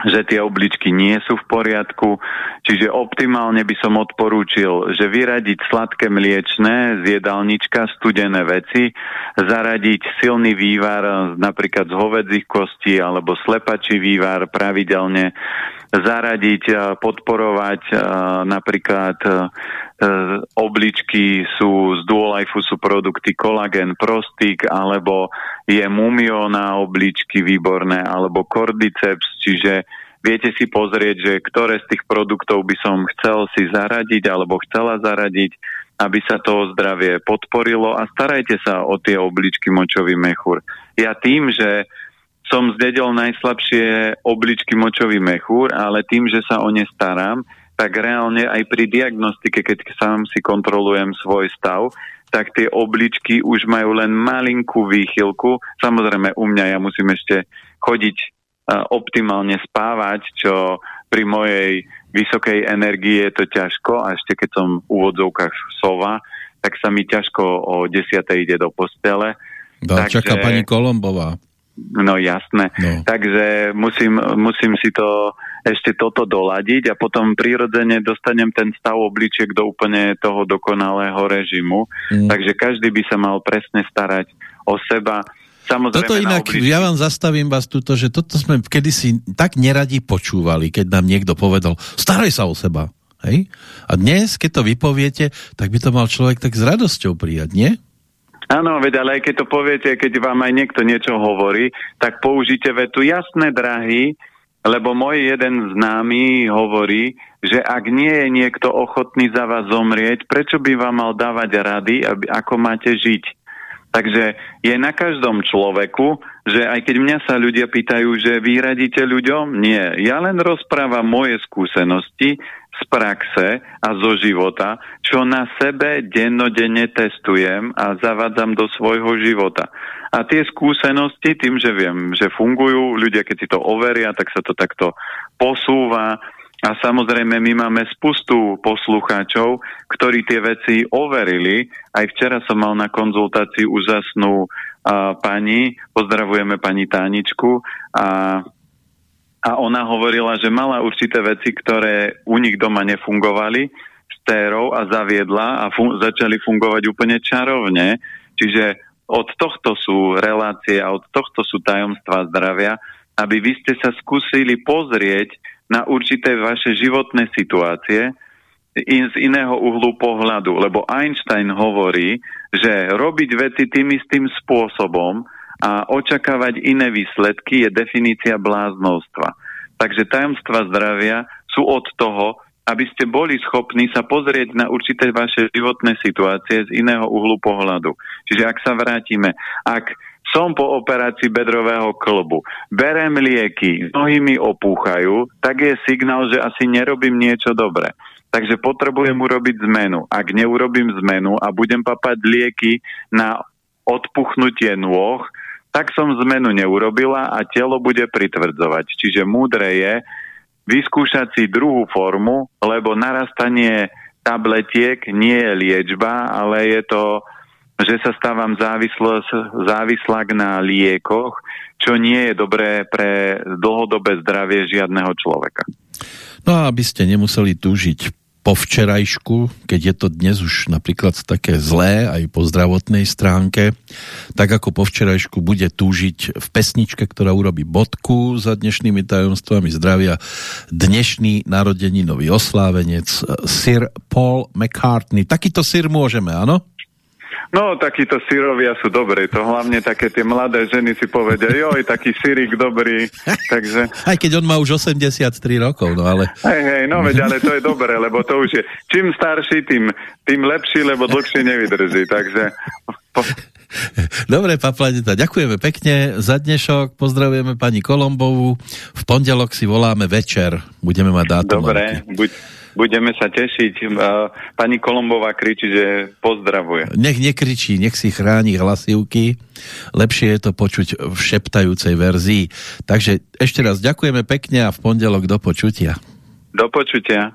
že tie obličky nie sú v poriadku, čiže optimálne by som odporúčil, že vyradiť sladké mliečné z jedálnička, studené veci, zaradiť silný vývar napríklad z hovedzích kostí alebo slepačí vývar pravidelne, zaradiť, podporovať napríklad obličky sú z Duolife sú produkty kolagen, prostik alebo je mumio na obličky výborné alebo cordyceps, čiže viete si pozrieť, že ktoré z tých produktov by som chcel si zaradiť alebo chcela zaradiť, aby sa to zdravie podporilo a starajte sa o tie obličky močový mechúr. Ja tým, že som zdedil najslabšie obličky močový mechúr, ale tým, že sa o ne starám, tak reálne aj pri diagnostike, keď sám si kontrolujem svoj stav, tak tie obličky už majú len malinkú výchylku. Samozrejme u mňa ja musím ešte chodiť uh, optimálne spávať, čo pri mojej vysokej energii je to ťažko a ešte keď som v úvodzovkách sova, tak sa mi ťažko o 10. ide do postele. Dá, Takže... čaká pani Kolombová. No jasné. No. Takže musím, musím si to ešte toto doladiť a potom prirodzene dostanem ten stav obličiek do úplne toho dokonalého režimu. Mm. Takže každý by sa mal presne starať o seba. Samozrejme toto inak, ja vám zastavím vás tuto, že toto sme kedysi tak neradi počúvali, keď nám niekto povedal, staraj sa o seba. Hej? A dnes, keď to vypoviete, tak by to mal človek tak s radosťou prijať, nie? Áno, veď ale aj keď to poviete, keď vám aj niekto niečo hovorí, tak použite vetu jasné, drahý, lebo môj jeden známy hovorí, že ak nie je niekto ochotný za vás zomrieť, prečo by vám mal dávať rady, aby, ako máte žiť? Takže je na každom človeku, že aj keď mňa sa ľudia pýtajú, že vy radíte ľuďom, nie. Ja len rozprávam moje skúsenosti, z praxe a zo života, čo na sebe dennodenne testujem a zavádzam do svojho života. A tie skúsenosti, tým, že viem, že fungujú, ľudia keď si to overia, tak sa to takto posúva. A samozrejme, my máme spustu poslucháčov, ktorí tie veci overili. Aj včera som mal na konzultácii úžasnú uh, pani, pozdravujeme pani Táničku, a a ona hovorila, že mala určité veci, ktoré u nich doma nefungovali s térou a zaviedla a fun- začali fungovať úplne čarovne. Čiže od tohto sú relácie a od tohto sú tajomstva zdravia, aby vy ste sa skúsili pozrieť na určité vaše životné situácie in, z iného uhlu pohľadu. Lebo Einstein hovorí, že robiť veci tým istým spôsobom, a očakávať iné výsledky je definícia bláznostva. Takže tajomstva zdravia sú od toho, aby ste boli schopní sa pozrieť na určité vaše životné situácie z iného uhlu pohľadu. Čiže ak sa vrátime, ak som po operácii bedrového klbu, berem lieky, nohy mi opúchajú, tak je signál, že asi nerobím niečo dobré. Takže potrebujem urobiť zmenu. Ak neurobím zmenu a budem papať lieky na odpuchnutie nôh, tak som zmenu neurobila a telo bude pritvrdzovať. Čiže múdre je vyskúšať si druhú formu, lebo narastanie tabletiek nie je liečba, ale je to, že sa stávam závislák na liekoch, čo nie je dobré pre dlhodobé zdravie žiadneho človeka. No a aby ste nemuseli túžiť po včerajšku, keď je to dnes už napríklad také zlé aj po zdravotnej stránke, tak ako po včerajšku bude túžiť v pesničke, ktorá urobí bodku za dnešnými tajomstvami zdravia dnešný narodeninový oslávenec Sir Paul McCartney. Takýto Sir môžeme, áno? No, takíto syrovia sú dobré. To hlavne také tie mladé ženy si povedia, joj, taký syrik dobrý. Takže... Aj keď on má už 83 rokov, no ale... Hej, hej, no veď, ale to je dobré, lebo to už je... Čím starší, tým, tým lepší, lebo dlhšie nevydrží. Takže... Po... Dobre, Paplaneta, ďakujeme pekne za dnešok, pozdravujeme pani Kolombovú. V pondelok si voláme večer, budeme mať dátum. Dobre, buď Budeme sa tešiť. Pani Kolombová kričí, že pozdravuje. Nech nekričí, nech si chráni hlasivky. Lepšie je to počuť v šeptajúcej verzii. Takže ešte raz ďakujeme pekne a v pondelok do počutia. Do počutia.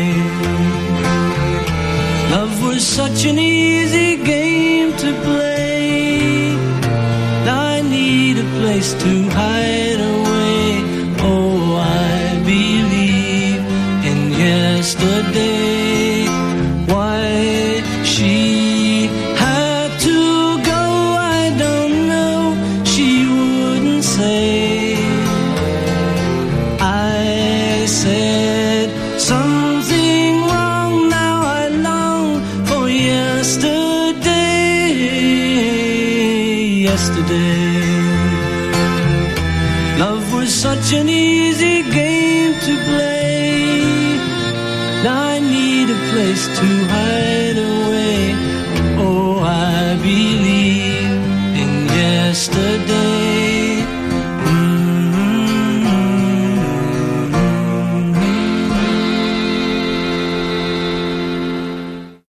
Place to